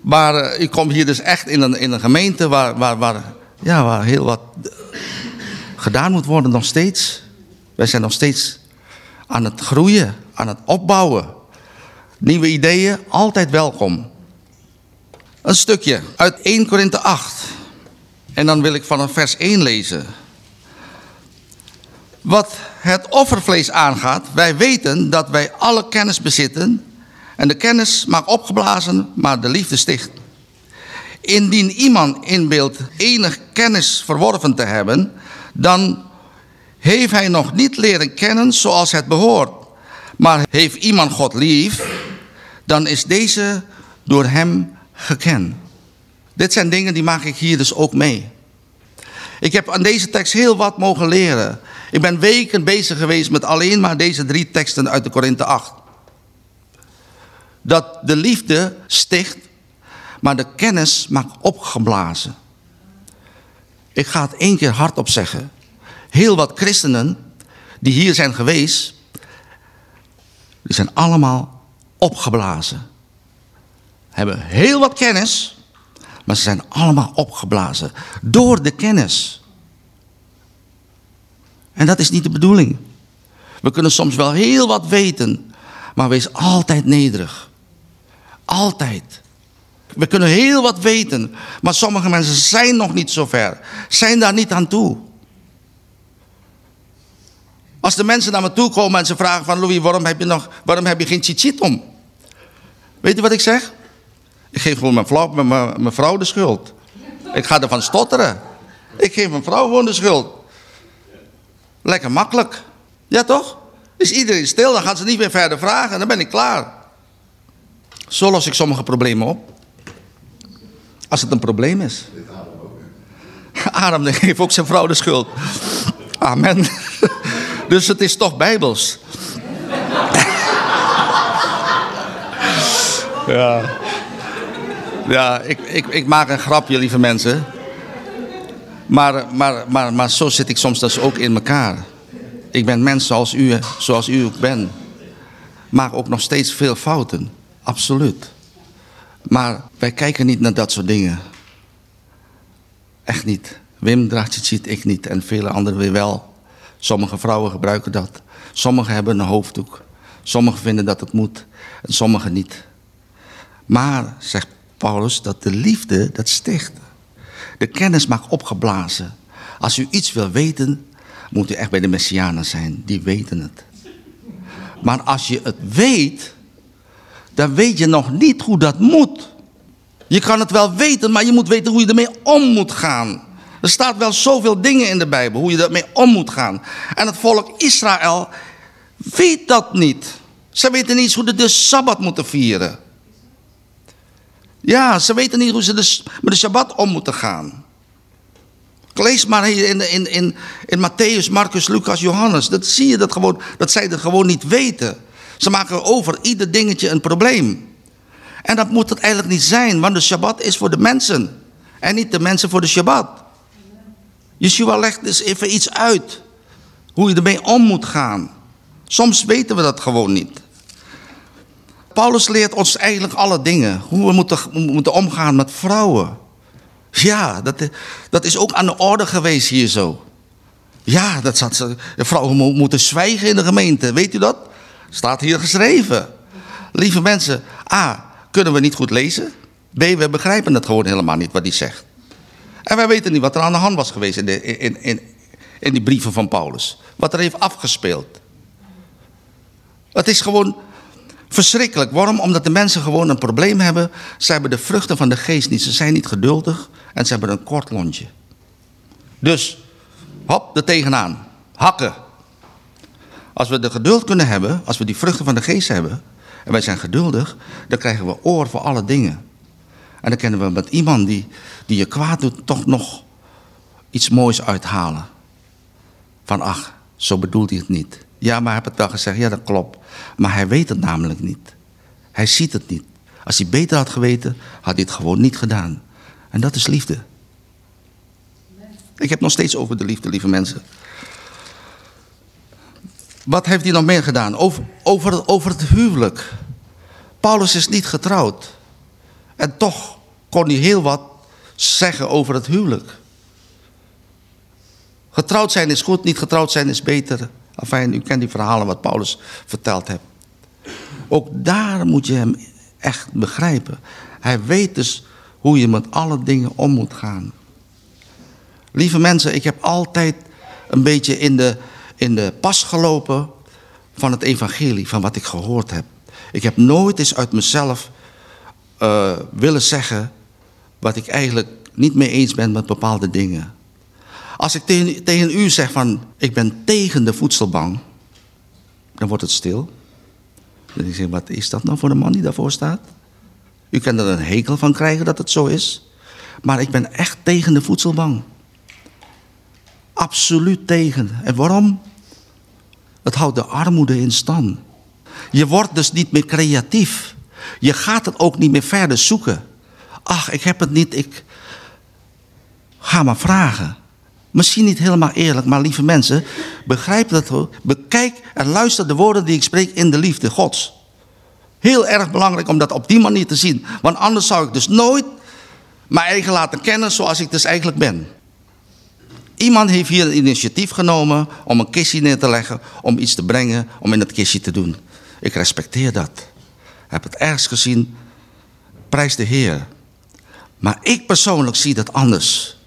Maar uh, u komt hier dus echt in een, in een gemeente waar, waar, waar, ja, waar heel wat gedaan moet worden nog steeds. Wij zijn nog steeds aan het groeien, aan het opbouwen. Nieuwe ideeën, altijd welkom. Een stukje uit 1 Korinthe 8. En dan wil ik vanaf vers 1 lezen. Wat het offervlees aangaat, wij weten dat wij alle kennis bezitten. En de kennis maakt opgeblazen, maar de liefde sticht. Indien iemand inbeeldt enig kennis verworven te hebben, dan heeft hij nog niet leren kennen zoals het behoort. Maar heeft iemand God lief, dan is deze door hem gekend. Dit zijn dingen die maak ik hier dus ook mee. Ik heb aan deze tekst heel wat mogen leren. Ik ben weken bezig geweest met alleen maar deze drie teksten uit de Korinthe 8. Dat de liefde sticht, maar de kennis maakt opgeblazen. Ik ga het één keer hardop zeggen. Heel wat christenen die hier zijn geweest, die zijn allemaal opgeblazen. Hebben heel wat kennis, maar ze zijn allemaal opgeblazen door de kennis. En dat is niet de bedoeling. We kunnen soms wel heel wat weten, maar wees altijd nederig. Altijd. We kunnen heel wat weten, maar sommige mensen zijn nog niet zo ver. Zijn daar niet aan toe. Als de mensen naar me toe komen en ze vragen van Louis, waarom heb je, nog, waarom heb je geen chichit om? Weet je wat ik zeg? Ik geef gewoon mijn, vrouw, mijn, mijn vrouw de schuld. Ik ga ervan stotteren. Ik geef mijn vrouw gewoon de schuld. Lekker makkelijk. Ja toch? Is iedereen stil, dan gaan ze niet meer verder vragen. Dan ben ik klaar. Zo los ik sommige problemen op. Als het een probleem is. [laughs] Adam geeft ook zijn vrouw de schuld. Amen. [laughs] Dus het is toch bijbels. [laughs] Ja. Ja, ik, ik, ik maak een grapje, lieve mensen. Maar, maar, maar, maar zo zit ik soms dus ook in elkaar. Ik ben mens zoals u, zoals u ook bent. Maak ook nog steeds veel fouten. Absoluut. Maar wij kijken niet naar dat soort dingen. Echt niet. Wim draagt ziet, ik niet. En vele anderen weer wel. Sommige vrouwen gebruiken dat. Sommigen hebben een hoofddoek. Sommigen vinden dat het moet. En sommigen niet. Maar, zegt Paulus, dat de liefde, dat sticht. De kennis mag opgeblazen. Als u iets wil weten, moet u echt bij de Messianen zijn. Die weten het. Maar als je het weet, dan weet je nog niet hoe dat moet. Je kan het wel weten, maar je moet weten hoe je ermee om moet gaan. Er staat wel zoveel dingen in de Bijbel, hoe je ermee om moet gaan. En het volk Israël weet dat niet. Ze weten niet hoe ze de Sabbat moeten vieren. Ja, ze weten niet hoe ze de, met de Shabbat om moeten gaan. Lees maar in, in, in, in Matthäus, Marcus, Lucas, Johannes. Dat zie je dat, gewoon, dat zij dat gewoon niet weten. Ze maken over ieder dingetje een probleem. En dat moet het eigenlijk niet zijn, want de Shabbat is voor de mensen. En niet de mensen voor de Shabbat. Yeshua legt dus even iets uit. Hoe je ermee om moet gaan. Soms weten we dat gewoon niet. Paulus leert ons eigenlijk alle dingen. Hoe we moeten, moeten omgaan met vrouwen. Ja, dat, dat is ook aan de orde geweest hier zo. Ja, dat zat, vrouwen moeten zwijgen in de gemeente. Weet u dat? Staat hier geschreven. Lieve mensen, A, kunnen we niet goed lezen. B, we begrijpen het gewoon helemaal niet wat hij zegt. En wij weten niet wat er aan de hand was geweest in, de, in, in, in die brieven van Paulus. Wat er heeft afgespeeld. Het is gewoon verschrikkelijk. Waarom? Omdat de mensen gewoon een probleem hebben. Ze hebben de vruchten van de geest niet. Ze zijn niet geduldig en ze hebben een kort lontje. Dus, hop, er tegenaan. Hakken. Als we de geduld kunnen hebben, als we die vruchten van de geest hebben... en wij zijn geduldig, dan krijgen we oor voor alle dingen. En dan kunnen we met iemand die, die je kwaad doet... toch nog iets moois uithalen. Van ach, zo bedoelt hij het niet. Ja, maar heeft het wel gezegd. Ja, dat klopt. Maar hij weet het namelijk niet. Hij ziet het niet. Als hij beter had geweten, had hij het gewoon niet gedaan. En dat is liefde. Ik heb nog steeds over de liefde, lieve mensen. Wat heeft hij nog meer gedaan? Over, over het huwelijk. Paulus is niet getrouwd. En toch kon hij heel wat zeggen over het huwelijk. Getrouwd zijn is goed, niet getrouwd zijn is beter. Enfin, u kent die verhalen wat Paulus verteld heeft. Ook daar moet je hem echt begrijpen. Hij weet dus hoe je met alle dingen om moet gaan. Lieve mensen, ik heb altijd een beetje in de, in de pas gelopen van het evangelie, van wat ik gehoord heb. Ik heb nooit eens uit mezelf uh, willen zeggen wat ik eigenlijk niet mee eens ben met bepaalde dingen. Als ik tegen, tegen u zeg van, ik ben tegen de voedselbank, dan wordt het stil. Dan denk ik, wat is dat nou voor een man die daarvoor staat? U kan er een hekel van krijgen dat het zo is. Maar ik ben echt tegen de voedselbank. Absoluut tegen. En waarom? Het houdt de armoede in stand. Je wordt dus niet meer creatief. Je gaat het ook niet meer verder zoeken. Ach, ik heb het niet, ik ga maar vragen. Misschien niet helemaal eerlijk, maar lieve mensen, begrijp dat. Bekijk en luister de woorden die ik spreek in de liefde Gods. Heel erg belangrijk om dat op die manier te zien. Want anders zou ik dus nooit mijn eigen laten kennen zoals ik dus eigenlijk ben. Iemand heeft hier een initiatief genomen om een kistje neer te leggen, om iets te brengen, om in het kistje te doen. Ik respecteer dat. Heb het ergens gezien, prijs de Heer. Maar ik persoonlijk zie dat anders.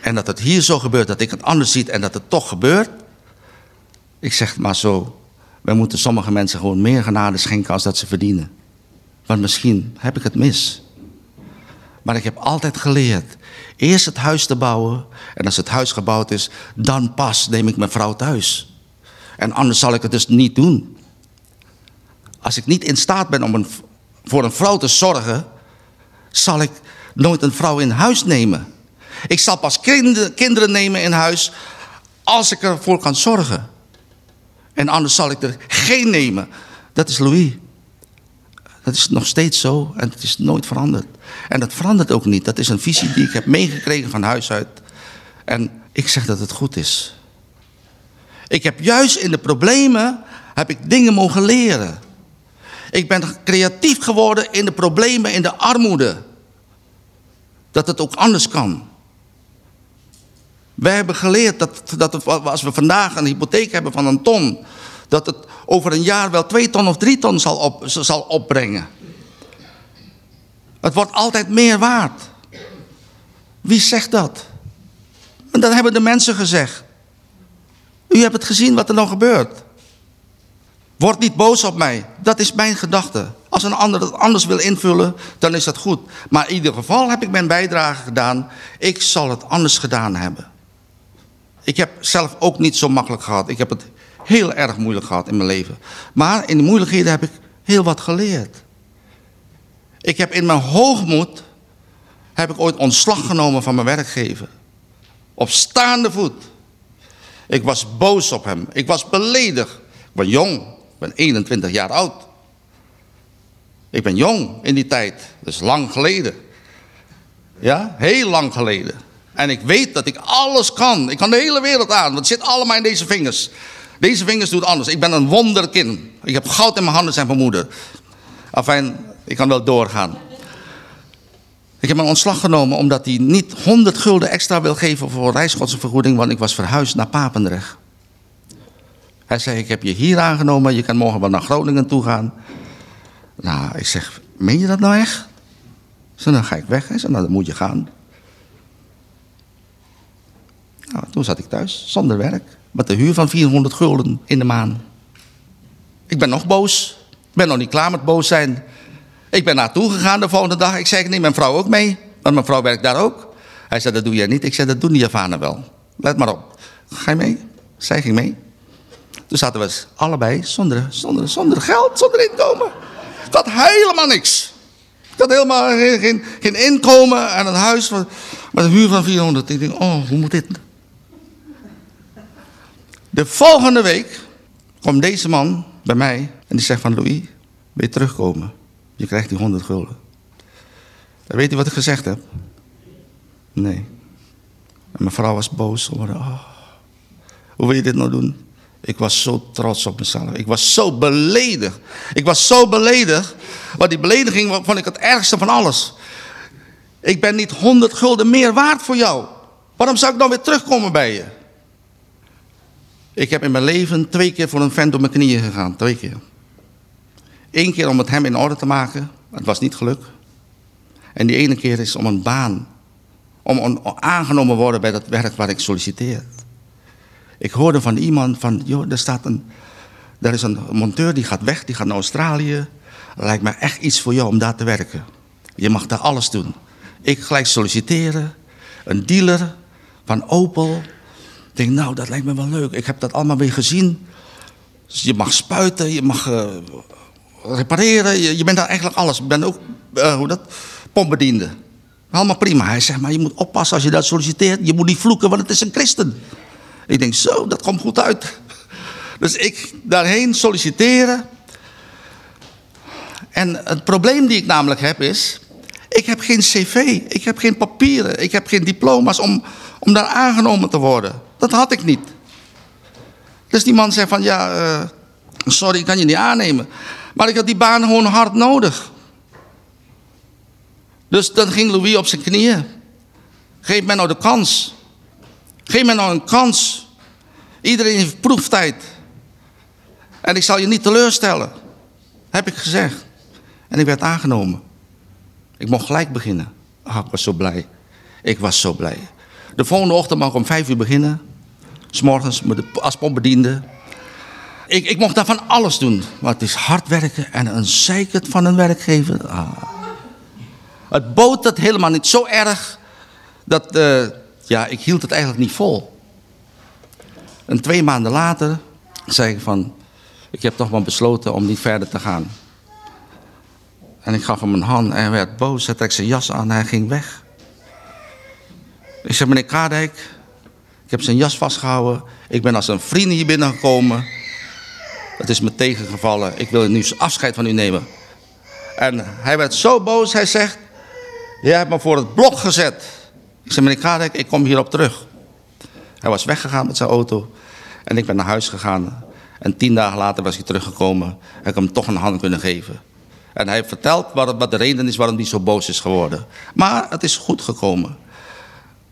En dat het hier zo gebeurt, dat ik het anders zie en dat het toch gebeurt. Ik zeg maar zo, wij moeten sommige mensen gewoon meer genade schenken als dat ze verdienen. Want misschien heb ik het mis. Maar ik heb altijd geleerd, eerst het huis te bouwen. En als het huis gebouwd is, dan pas neem ik mijn vrouw thuis. En anders zal ik het dus niet doen. Als ik niet in staat ben om voor een vrouw te zorgen, zal ik nooit een vrouw in huis nemen. Ik zal pas kinderen nemen in huis als ik ervoor kan zorgen. En anders zal ik er geen nemen. Dat is Louis. Dat is nog steeds zo en het is nooit veranderd. En dat verandert ook niet. Dat is een visie die ik heb meegekregen van huis uit. En ik zeg dat het goed is. Ik heb juist in de problemen heb ik dingen mogen leren. Ik ben creatief geworden in de problemen, in de armoede. Dat het ook anders kan. Wij hebben geleerd dat, dat als we vandaag een hypotheek hebben van een ton... dat het over een jaar wel twee ton of drie ton zal, op, zal opbrengen. Het wordt altijd meer waard. Wie zegt dat? En dat hebben de mensen gezegd. U hebt het gezien wat er nou gebeurt. Word niet boos op mij. Dat is mijn gedachte. Als een ander het anders wil invullen, dan is dat goed. Maar in ieder geval heb ik mijn bijdrage gedaan. Ik zal het anders gedaan hebben. Ik heb zelf ook niet zo makkelijk gehad. Ik heb het heel erg moeilijk gehad in mijn leven. Maar in de moeilijkheden heb ik heel wat geleerd. Ik heb in mijn hoogmoed heb ik ooit ontslag genomen van mijn werkgever. Op staande voet. Ik was boos op hem. Ik was beledigd. Ik ben jong. Ik ben 21 jaar oud. Ik ben jong in die tijd. Dus lang geleden. Ja, heel lang geleden. En ik weet dat ik alles kan. Ik kan de hele wereld aan. Want het zit allemaal in deze vingers. Deze vingers doen anders. Ik ben een wonderkind. Ik heb goud in mijn handen, zijn mijn moeder. Enfin, ik kan wel doorgaan. Ik heb mijn ontslag genomen omdat hij niet 100 gulden extra wil geven voor reiskostenvergoeding, want ik was verhuisd naar Papendrecht. Hij zei, ik heb je hier aangenomen, je kan morgen wel naar Groningen toe gaan. Nou, ik zeg, meen je dat nou echt? Zo, dan ga ik weg. Hij zei, nou, dan moet je gaan. Nou, toen zat ik thuis, zonder werk. Met de huur van 400 gulden in de maan. Ik ben nog boos. Ik ben nog niet klaar met boos zijn. Ik ben naartoe gegaan de volgende dag. Ik zei, ik neem mijn vrouw ook mee. Want mijn vrouw werkt daar ook. Hij zei, dat doe jij niet. Ik zei, dat doen die Javanen wel. Let maar op. Ga je mee? Zij ging mee. Toen zaten we allebei zonder, zonder, zonder geld, zonder inkomen. Ik had helemaal niks. Ik had helemaal geen, geen, geen inkomen en een huis met een huur van 400. Ik denk, oh, hoe moet dit? De volgende week komt deze man bij mij en die zegt van Louis, wil je terugkomen? Je krijgt die 100 gulden. En weet u wat ik gezegd heb? Nee. En mijn vrouw was boos geworden. Oh, hoe wil je dit nou doen? Ik was zo trots op mezelf. Ik was zo beledigd. Ik was zo beledigd. Want die belediging vond ik het ergste van alles. Ik ben niet 100 gulden meer waard voor jou. Waarom zou ik dan weer terugkomen bij je? Ik heb in mijn leven twee keer voor een vent op mijn knieën gegaan. Twee keer. Eén keer om het hem in orde te maken. Het was niet gelukt. En die ene keer is om een baan. Om, aangenomen worden bij dat werk waar ik solliciteer. Ik hoorde van iemand van, joh, er staat een, er is een monteur die gaat weg, die gaat naar Australië. Lijkt me echt iets voor jou om daar te werken. Je mag daar alles doen. Ik gelijk solliciteren. Een dealer van Opel. Ik denk, nou, dat lijkt me wel leuk. Ik heb dat allemaal weer gezien. Je mag spuiten, je mag uh, repareren. Je, bent daar eigenlijk alles. Je bent ook, uh, hoe dat, pompbediende. Allemaal prima. Hij zegt, maar je moet oppassen als je dat solliciteert. Je moet niet vloeken, want het is een christen. Ik denk, zo, dat komt goed uit. Dus ik daarheen solliciteren. En het probleem die ik namelijk heb is... Ik heb geen cv, ik heb geen papieren, ik heb geen diploma's om, om daar aangenomen te worden. Dat had ik niet. Dus die man zei van, ja, uh, sorry, ik kan je niet aannemen. Maar ik had die baan gewoon hard nodig. Dus dan ging Louis op zijn knieën. Geef mij nou de kans. Geef mij nou een kans. Iedereen heeft proeftijd. En ik zal je niet teleurstellen. Heb ik gezegd. En ik werd aangenomen. Ik mocht gelijk beginnen. Ah, ik was zo blij. Ik was zo blij. De volgende ochtend mag ik om vijf uur beginnen. S'morgens als pompbediende. Ik, ik mocht daarvan alles doen. Maar het is hard werken en een zeikert van een werkgever. Ah. Het bood het helemaal niet zo erg. Dat, uh, ja, ik hield het eigenlijk niet vol. En twee maanden later zei ik van... Ik heb toch maar besloten om niet verder te gaan. En ik gaf hem een hand en hij werd boos. Hij trok zijn jas aan en hij ging weg. Ik zei, meneer Kadijk, ik heb zijn jas vastgehouden. Ik ben als een vriend hier binnengekomen. Het is me tegengevallen. Ik wil nu afscheid van u nemen. En hij werd zo boos, hij zegt... Je hebt me voor het blok gezet. Ik zei, meneer Kadek, ik kom hierop terug. Hij was weggegaan met zijn auto. En ik ben naar huis gegaan. En tien dagen later was hij teruggekomen. Heb ik hem toch een hand kunnen geven. En hij vertelt wat de reden is waarom hij zo boos is geworden. Maar het is goed gekomen.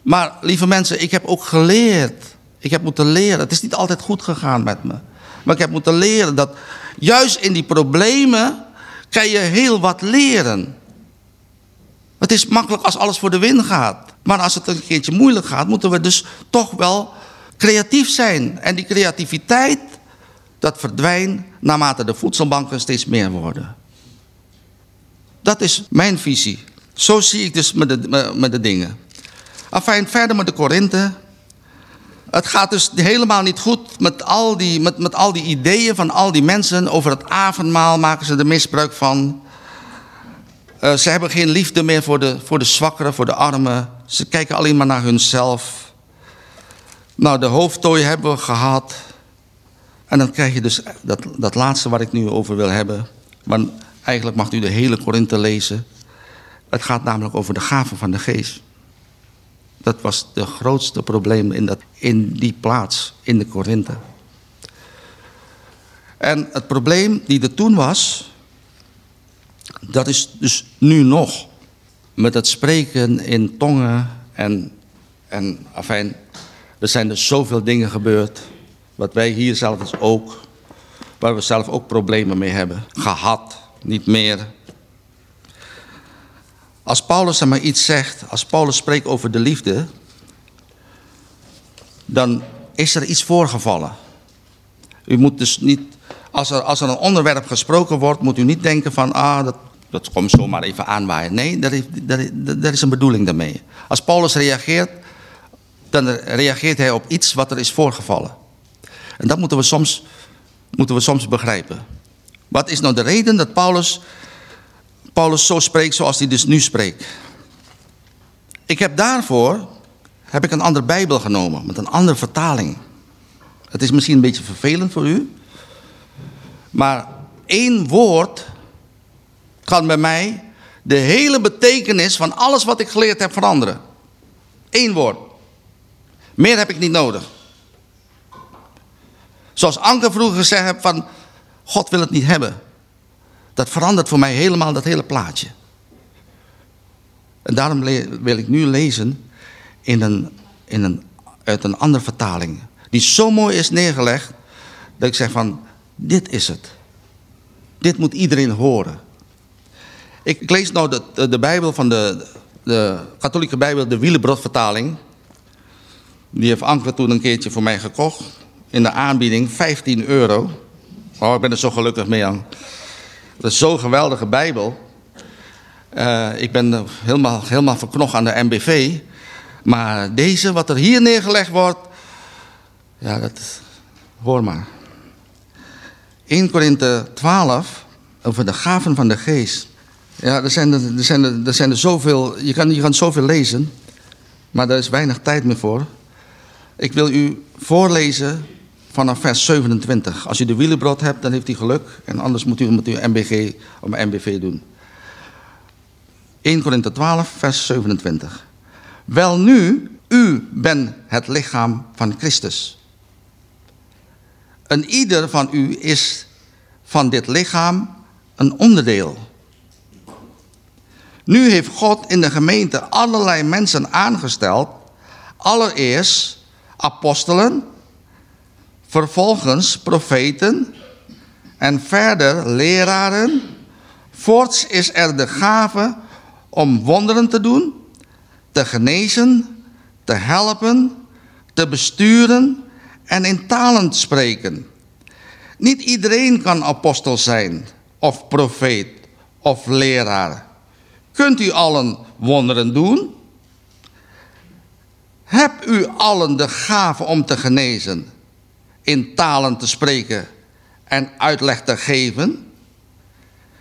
Maar lieve mensen, ik heb ook geleerd. Ik heb moeten leren. Het is niet altijd goed gegaan met me. Maar ik heb moeten leren dat juist in die problemen kan je heel wat leren. Het is makkelijk als alles voor de wind gaat. Maar als het een keertje moeilijk gaat, moeten we dus toch wel creatief zijn. En die creativiteit, dat verdwijnt naarmate de voedselbanken steeds meer worden. Dat is mijn visie. Zo zie ik dus met met de dingen. Enfin, verder met de Korinthe. Het gaat dus helemaal niet goed met al, die, met, met al die ideeën van al die mensen. Over het avondmaal maken ze er misbruik van. Uh, ze hebben geen liefde meer voor de, voor de zwakkeren, voor de armen. Ze kijken alleen maar naar hunzelf. Nou, de hoofdtooi hebben we gehad. En dan krijg je dus dat, dat laatste waar ik nu over wil hebben. Want eigenlijk mag u de hele Korinthe lezen. Het gaat namelijk over de gaven van de geest. Dat was de grootste probleem in, dat, in die plaats, in de Korinthe. En het probleem die er toen was, dat is dus nu nog. Met het spreken in tongen en, en afijn, er zijn dus zoveel dingen gebeurd. Wat wij hier zelfs ook, waar we zelf ook problemen mee hebben. Gehad, niet meer. Als Paulus er maar iets zegt, als Paulus spreekt over de liefde, dan is er iets voorgevallen. U moet dus niet, als er, als er een onderwerp gesproken wordt, moet u niet denken van, ah, dat, dat komt zomaar even aanwaaien. Nee, daar, is, is een bedoeling daarmee. Als Paulus reageert, dan reageert hij op iets wat er is voorgevallen. En dat moeten we soms, moeten we soms begrijpen. Wat is nou de reden dat Paulus Paulus zo spreekt zoals hij dus nu spreekt. Ik heb daarvoor heb ik een andere Bijbel genomen met een andere vertaling. Het is misschien een beetje vervelend voor u. Maar één woord kan bij mij de hele betekenis van alles wat ik geleerd heb veranderen. Eén woord. Meer heb ik niet nodig. Zoals Anke vroeger gezegd heeft van God wil het niet hebben. Dat verandert voor mij helemaal dat hele plaatje. En daarom wil ik nu lezen in een, in een, uit een andere vertaling. Die zo mooi is neergelegd, dat ik zeg van, dit is het. Dit moet iedereen horen. Ik, lees nou de, de, Bijbel van de, de katholieke Bijbel, de Wielenbrod-vertaling. Die heeft Anke toen een keertje voor mij gekocht. In de aanbieding, 15 euro. Oh, ik ben er zo gelukkig mee aan. Dat is zo'n geweldige Bijbel. Uh, ik ben helemaal, helemaal verknocht aan de MBV. Maar deze, wat er hier neergelegd wordt... Ja, dat... Hoor maar. 1 Korinthe 12, over de gaven van de geest. Ja, er zijn er, er, zijn er, er, zijn er zoveel... Je kan, je kan zoveel lezen, maar daar is weinig tijd meer voor. Ik wil u voorlezen vanaf vers 27. Als u de wielenbrood hebt, dan heeft u geluk. En anders moet u met uw MBG of MBV doen. 1 Korinther 12, vers 27. Wel nu, u bent het lichaam van Christus. En ieder van u is van dit lichaam een onderdeel. Nu heeft God in de gemeente allerlei mensen aangesteld. Allereerst apostelen, vervolgens profeten en verder leraren. Voorts is er de gave om wonderen te doen, te genezen, te helpen, te besturen en in talen te spreken. Niet iedereen kan apostel zijn, of profeet, of leraar. Kunt u allen wonderen doen? Heb u allen de gave om te genezen? In talen te spreken en uitleg te geven.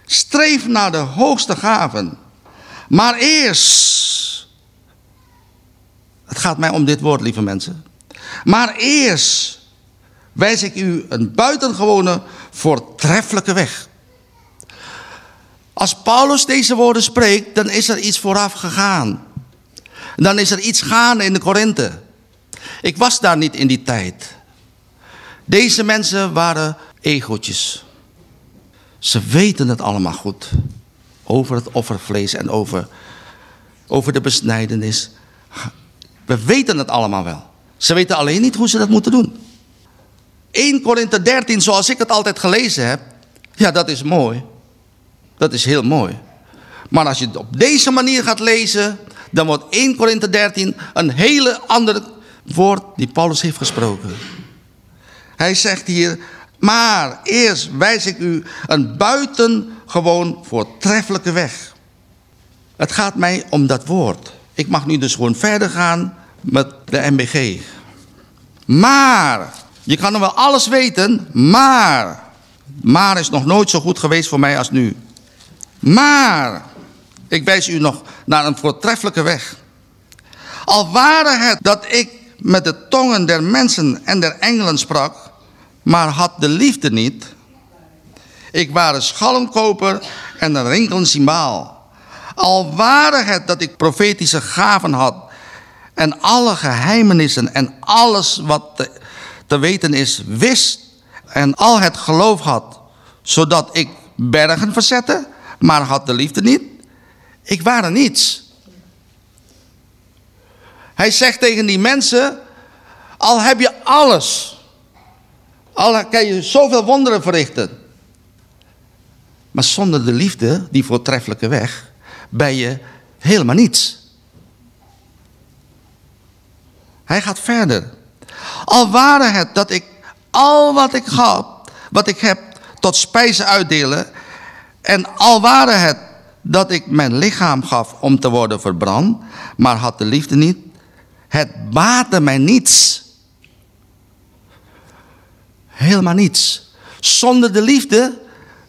Streef naar de hoogste gaven. Maar eerst, het gaat mij om dit woord, lieve mensen. Maar eerst wijs ik u een buitengewone voortreffelijke weg. Als Paulus deze woorden spreekt, dan is er iets vooraf gegaan. Dan is er iets gaande in de Korinthe. Ik was daar niet in die tijd. Deze mensen waren egootjes. Ze weten het allemaal goed. Over het offervlees en over, over de besnijdenis. We weten het allemaal wel. Ze weten alleen niet hoe ze dat moeten doen. 1 Korinther 13, zoals ik het altijd gelezen heb. Ja, dat is mooi. Dat is heel mooi. Maar als je het op deze manier gaat lezen... dan wordt 1 Korinther 13 een hele ander woord die Paulus heeft gesproken. Hij zegt hier, maar eerst wijs ik u een buitengewoon voortreffelijke weg. Het gaat mij om dat woord. Ik mag nu dus gewoon verder gaan met de MBG. Maar, je kan nog wel alles weten, maar. Maar is nog nooit zo goed geweest voor mij als nu. Maar, ik wijs u nog naar een voortreffelijke weg. Al ware het dat ik met de tongen der mensen en der engelen sprak, maar had de liefde niet. Ik waren schalmkoper en een rinkelen symbaal. Al ware het dat ik profetische gaven had en alle geheimenissen en alles wat te, te weten is wist en al het geloof had, zodat ik bergen verzette, maar had de liefde niet. Ik waren niets. Hij zegt tegen die mensen, al heb je alles, al kan je zoveel wonderen verrichten, maar zonder de liefde, die voortreffelijke weg, ben je helemaal niets. Hij gaat verder. Al ware het dat ik al wat ik had, wat ik heb, tot spijzen uitdelen. En al ware het dat ik mijn lichaam gaf om te worden verbrand, maar had de liefde niet. Het baatte mij niets. Helemaal niets. Zonder de liefde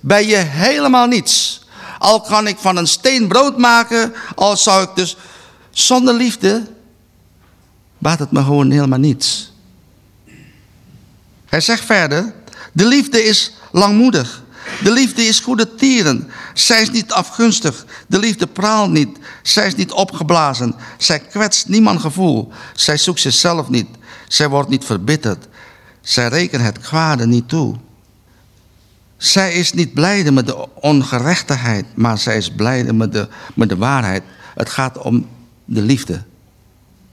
ben je helemaal niets. Al kan ik van een steen brood maken, al zou ik dus zonder liefde, baat het me gewoon helemaal niets. Hij zegt verder, de liefde is langmoedig. De liefde is goede tieren. Zij is niet afgunstig. De liefde praalt niet. Zij is niet opgeblazen. Zij kwetst niemand gevoel. Zij zoekt zichzelf niet. Zij wordt niet verbitterd. Zij rekent het kwade niet toe. Zij is niet blijde met de ongerechtigheid, maar zij is blijde met de, met de waarheid. Het gaat om de liefde.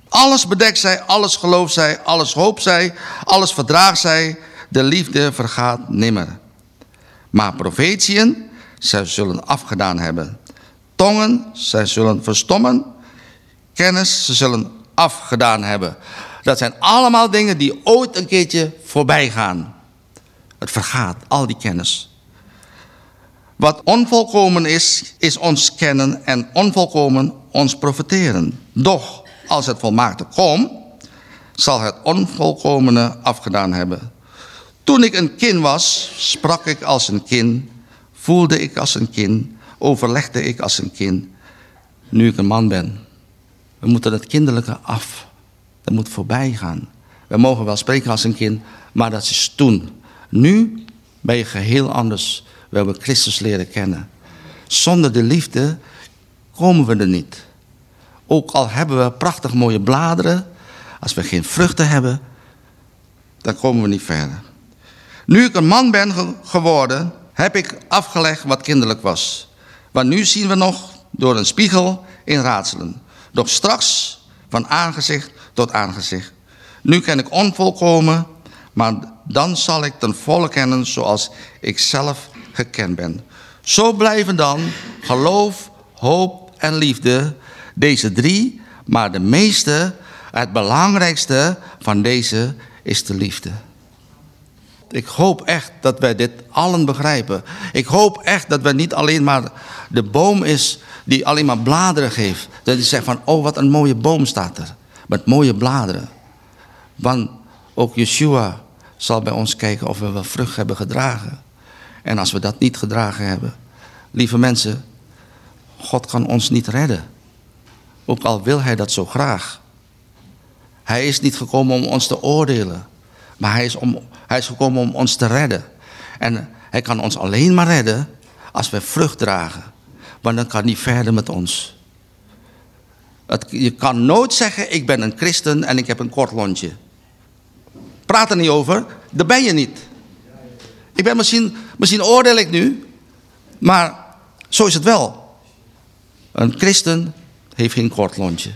Alles bedekt zij, alles gelooft zij, alles hoopt zij, alles verdraagt zij. De liefde vergaat nimmer. Maar profetieën, zij zullen afgedaan hebben. Tongen, zij zullen verstommen. Kennis, ze zullen afgedaan hebben. Dat zijn allemaal dingen die ooit een keertje voorbij gaan. Het vergaat, al die kennis. Wat onvolkomen is, is ons kennen en onvolkomen ons profiteren. Doch, als het volmaakte komt, zal het onvolkomene afgedaan hebben. Toen ik een kind was, sprak ik als een kind, voelde ik als een kind, overlegde ik als een kind, nu ik een man ben. We moeten het kinderlijke af. Dat moet voorbij gaan. We mogen wel spreken als een kind, maar dat is toen. Nu ben je geheel anders. We hebben Christus leren kennen. Zonder de liefde komen we er niet. Ook al hebben we prachtig mooie bladeren, als we geen vruchten hebben, dan komen we niet verder. Nu ik een man ben geworden, heb ik afgelegd wat kinderlijk was. Want nu zien we nog door een spiegel in raadselen. Doch straks van aangezicht tot aangezicht. Nu ken ik onvolkomen, maar dan zal ik ten volle kennen zoals ik zelf gekend ben. Zo blijven dan geloof, hoop en liefde, deze drie, maar de meeste, het belangrijkste van deze is de liefde. Ik hoop echt dat wij dit allen begrijpen. Ik hoop echt dat wij niet alleen maar de boom is die alleen maar bladeren geeft. Dat je zegt van, oh wat een mooie boom staat er. Met mooie bladeren. Want ook Yeshua zal bij ons kijken of we wel vrucht hebben gedragen. En als we dat niet gedragen hebben, lieve mensen, God kan ons niet redden. Ook al wil hij dat zo graag. Hij is niet gekomen om ons te oordelen, maar hij is, om, hij is gekomen om ons te redden. En hij kan ons alleen maar redden als we vrucht dragen. Want dan kan hij verder met ons. Je kan nooit zeggen, ik ben een christen en ik heb een kort lontje. Praat er niet over, daar ben je niet. Ik ben misschien, misschien oordeel ik nu, maar zo is het wel. Een christen heeft geen kort lontje.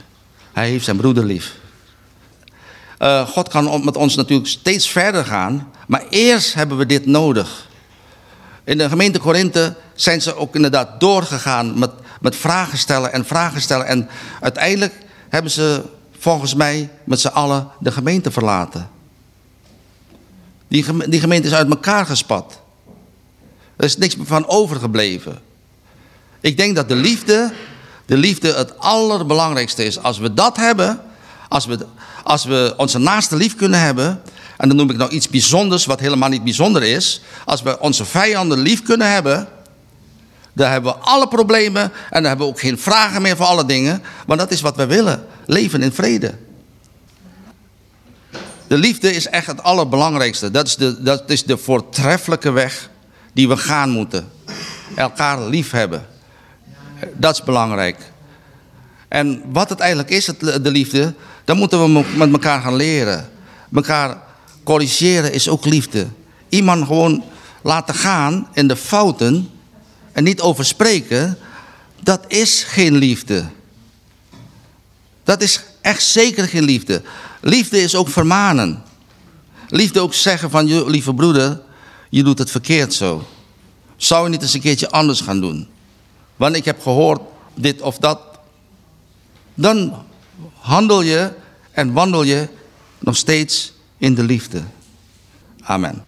Hij heeft zijn broeder lief. Uh, God kan met ons natuurlijk steeds verder gaan, maar eerst hebben we dit nodig. In de gemeente Korinthe zijn ze ook inderdaad doorgegaan met, met vragen stellen en vragen stellen. En uiteindelijk hebben ze volgens mij met z'n allen de gemeente verlaten. Die, die gemeente is uit elkaar gespat. Er is niks meer van overgebleven. Ik denk dat de liefde de liefde het allerbelangrijkste is. Als we dat hebben, als we, als we onze naaste lief kunnen hebben, en dan noem ik nou iets bijzonders wat helemaal niet bijzonder is. Als we onze vijanden lief kunnen hebben, dan hebben we alle problemen en dan hebben we ook geen vragen meer voor alle dingen. Maar dat is wat we willen, leven in vrede. De liefde is echt het allerbelangrijkste. Dat is de, dat is de voortreffelijke weg die we gaan moeten. Elkaar lief hebben. Dat is belangrijk. En wat het eigenlijk is, de liefde, dan moeten we met elkaar gaan leren. Mekaar corrigeren is ook liefde. Iemand gewoon laten gaan in de fouten en niet over spreken, dat is geen liefde. Dat is echt zeker geen liefde. Liefde is ook vermanen. Liefde ook zeggen van, lieve broeder, je doet het verkeerd zo. Zou je niet eens een keertje anders gaan doen? Want ik heb gehoord dit of dat. Dan handel je en wandel je nog steeds in de liefde. Amen.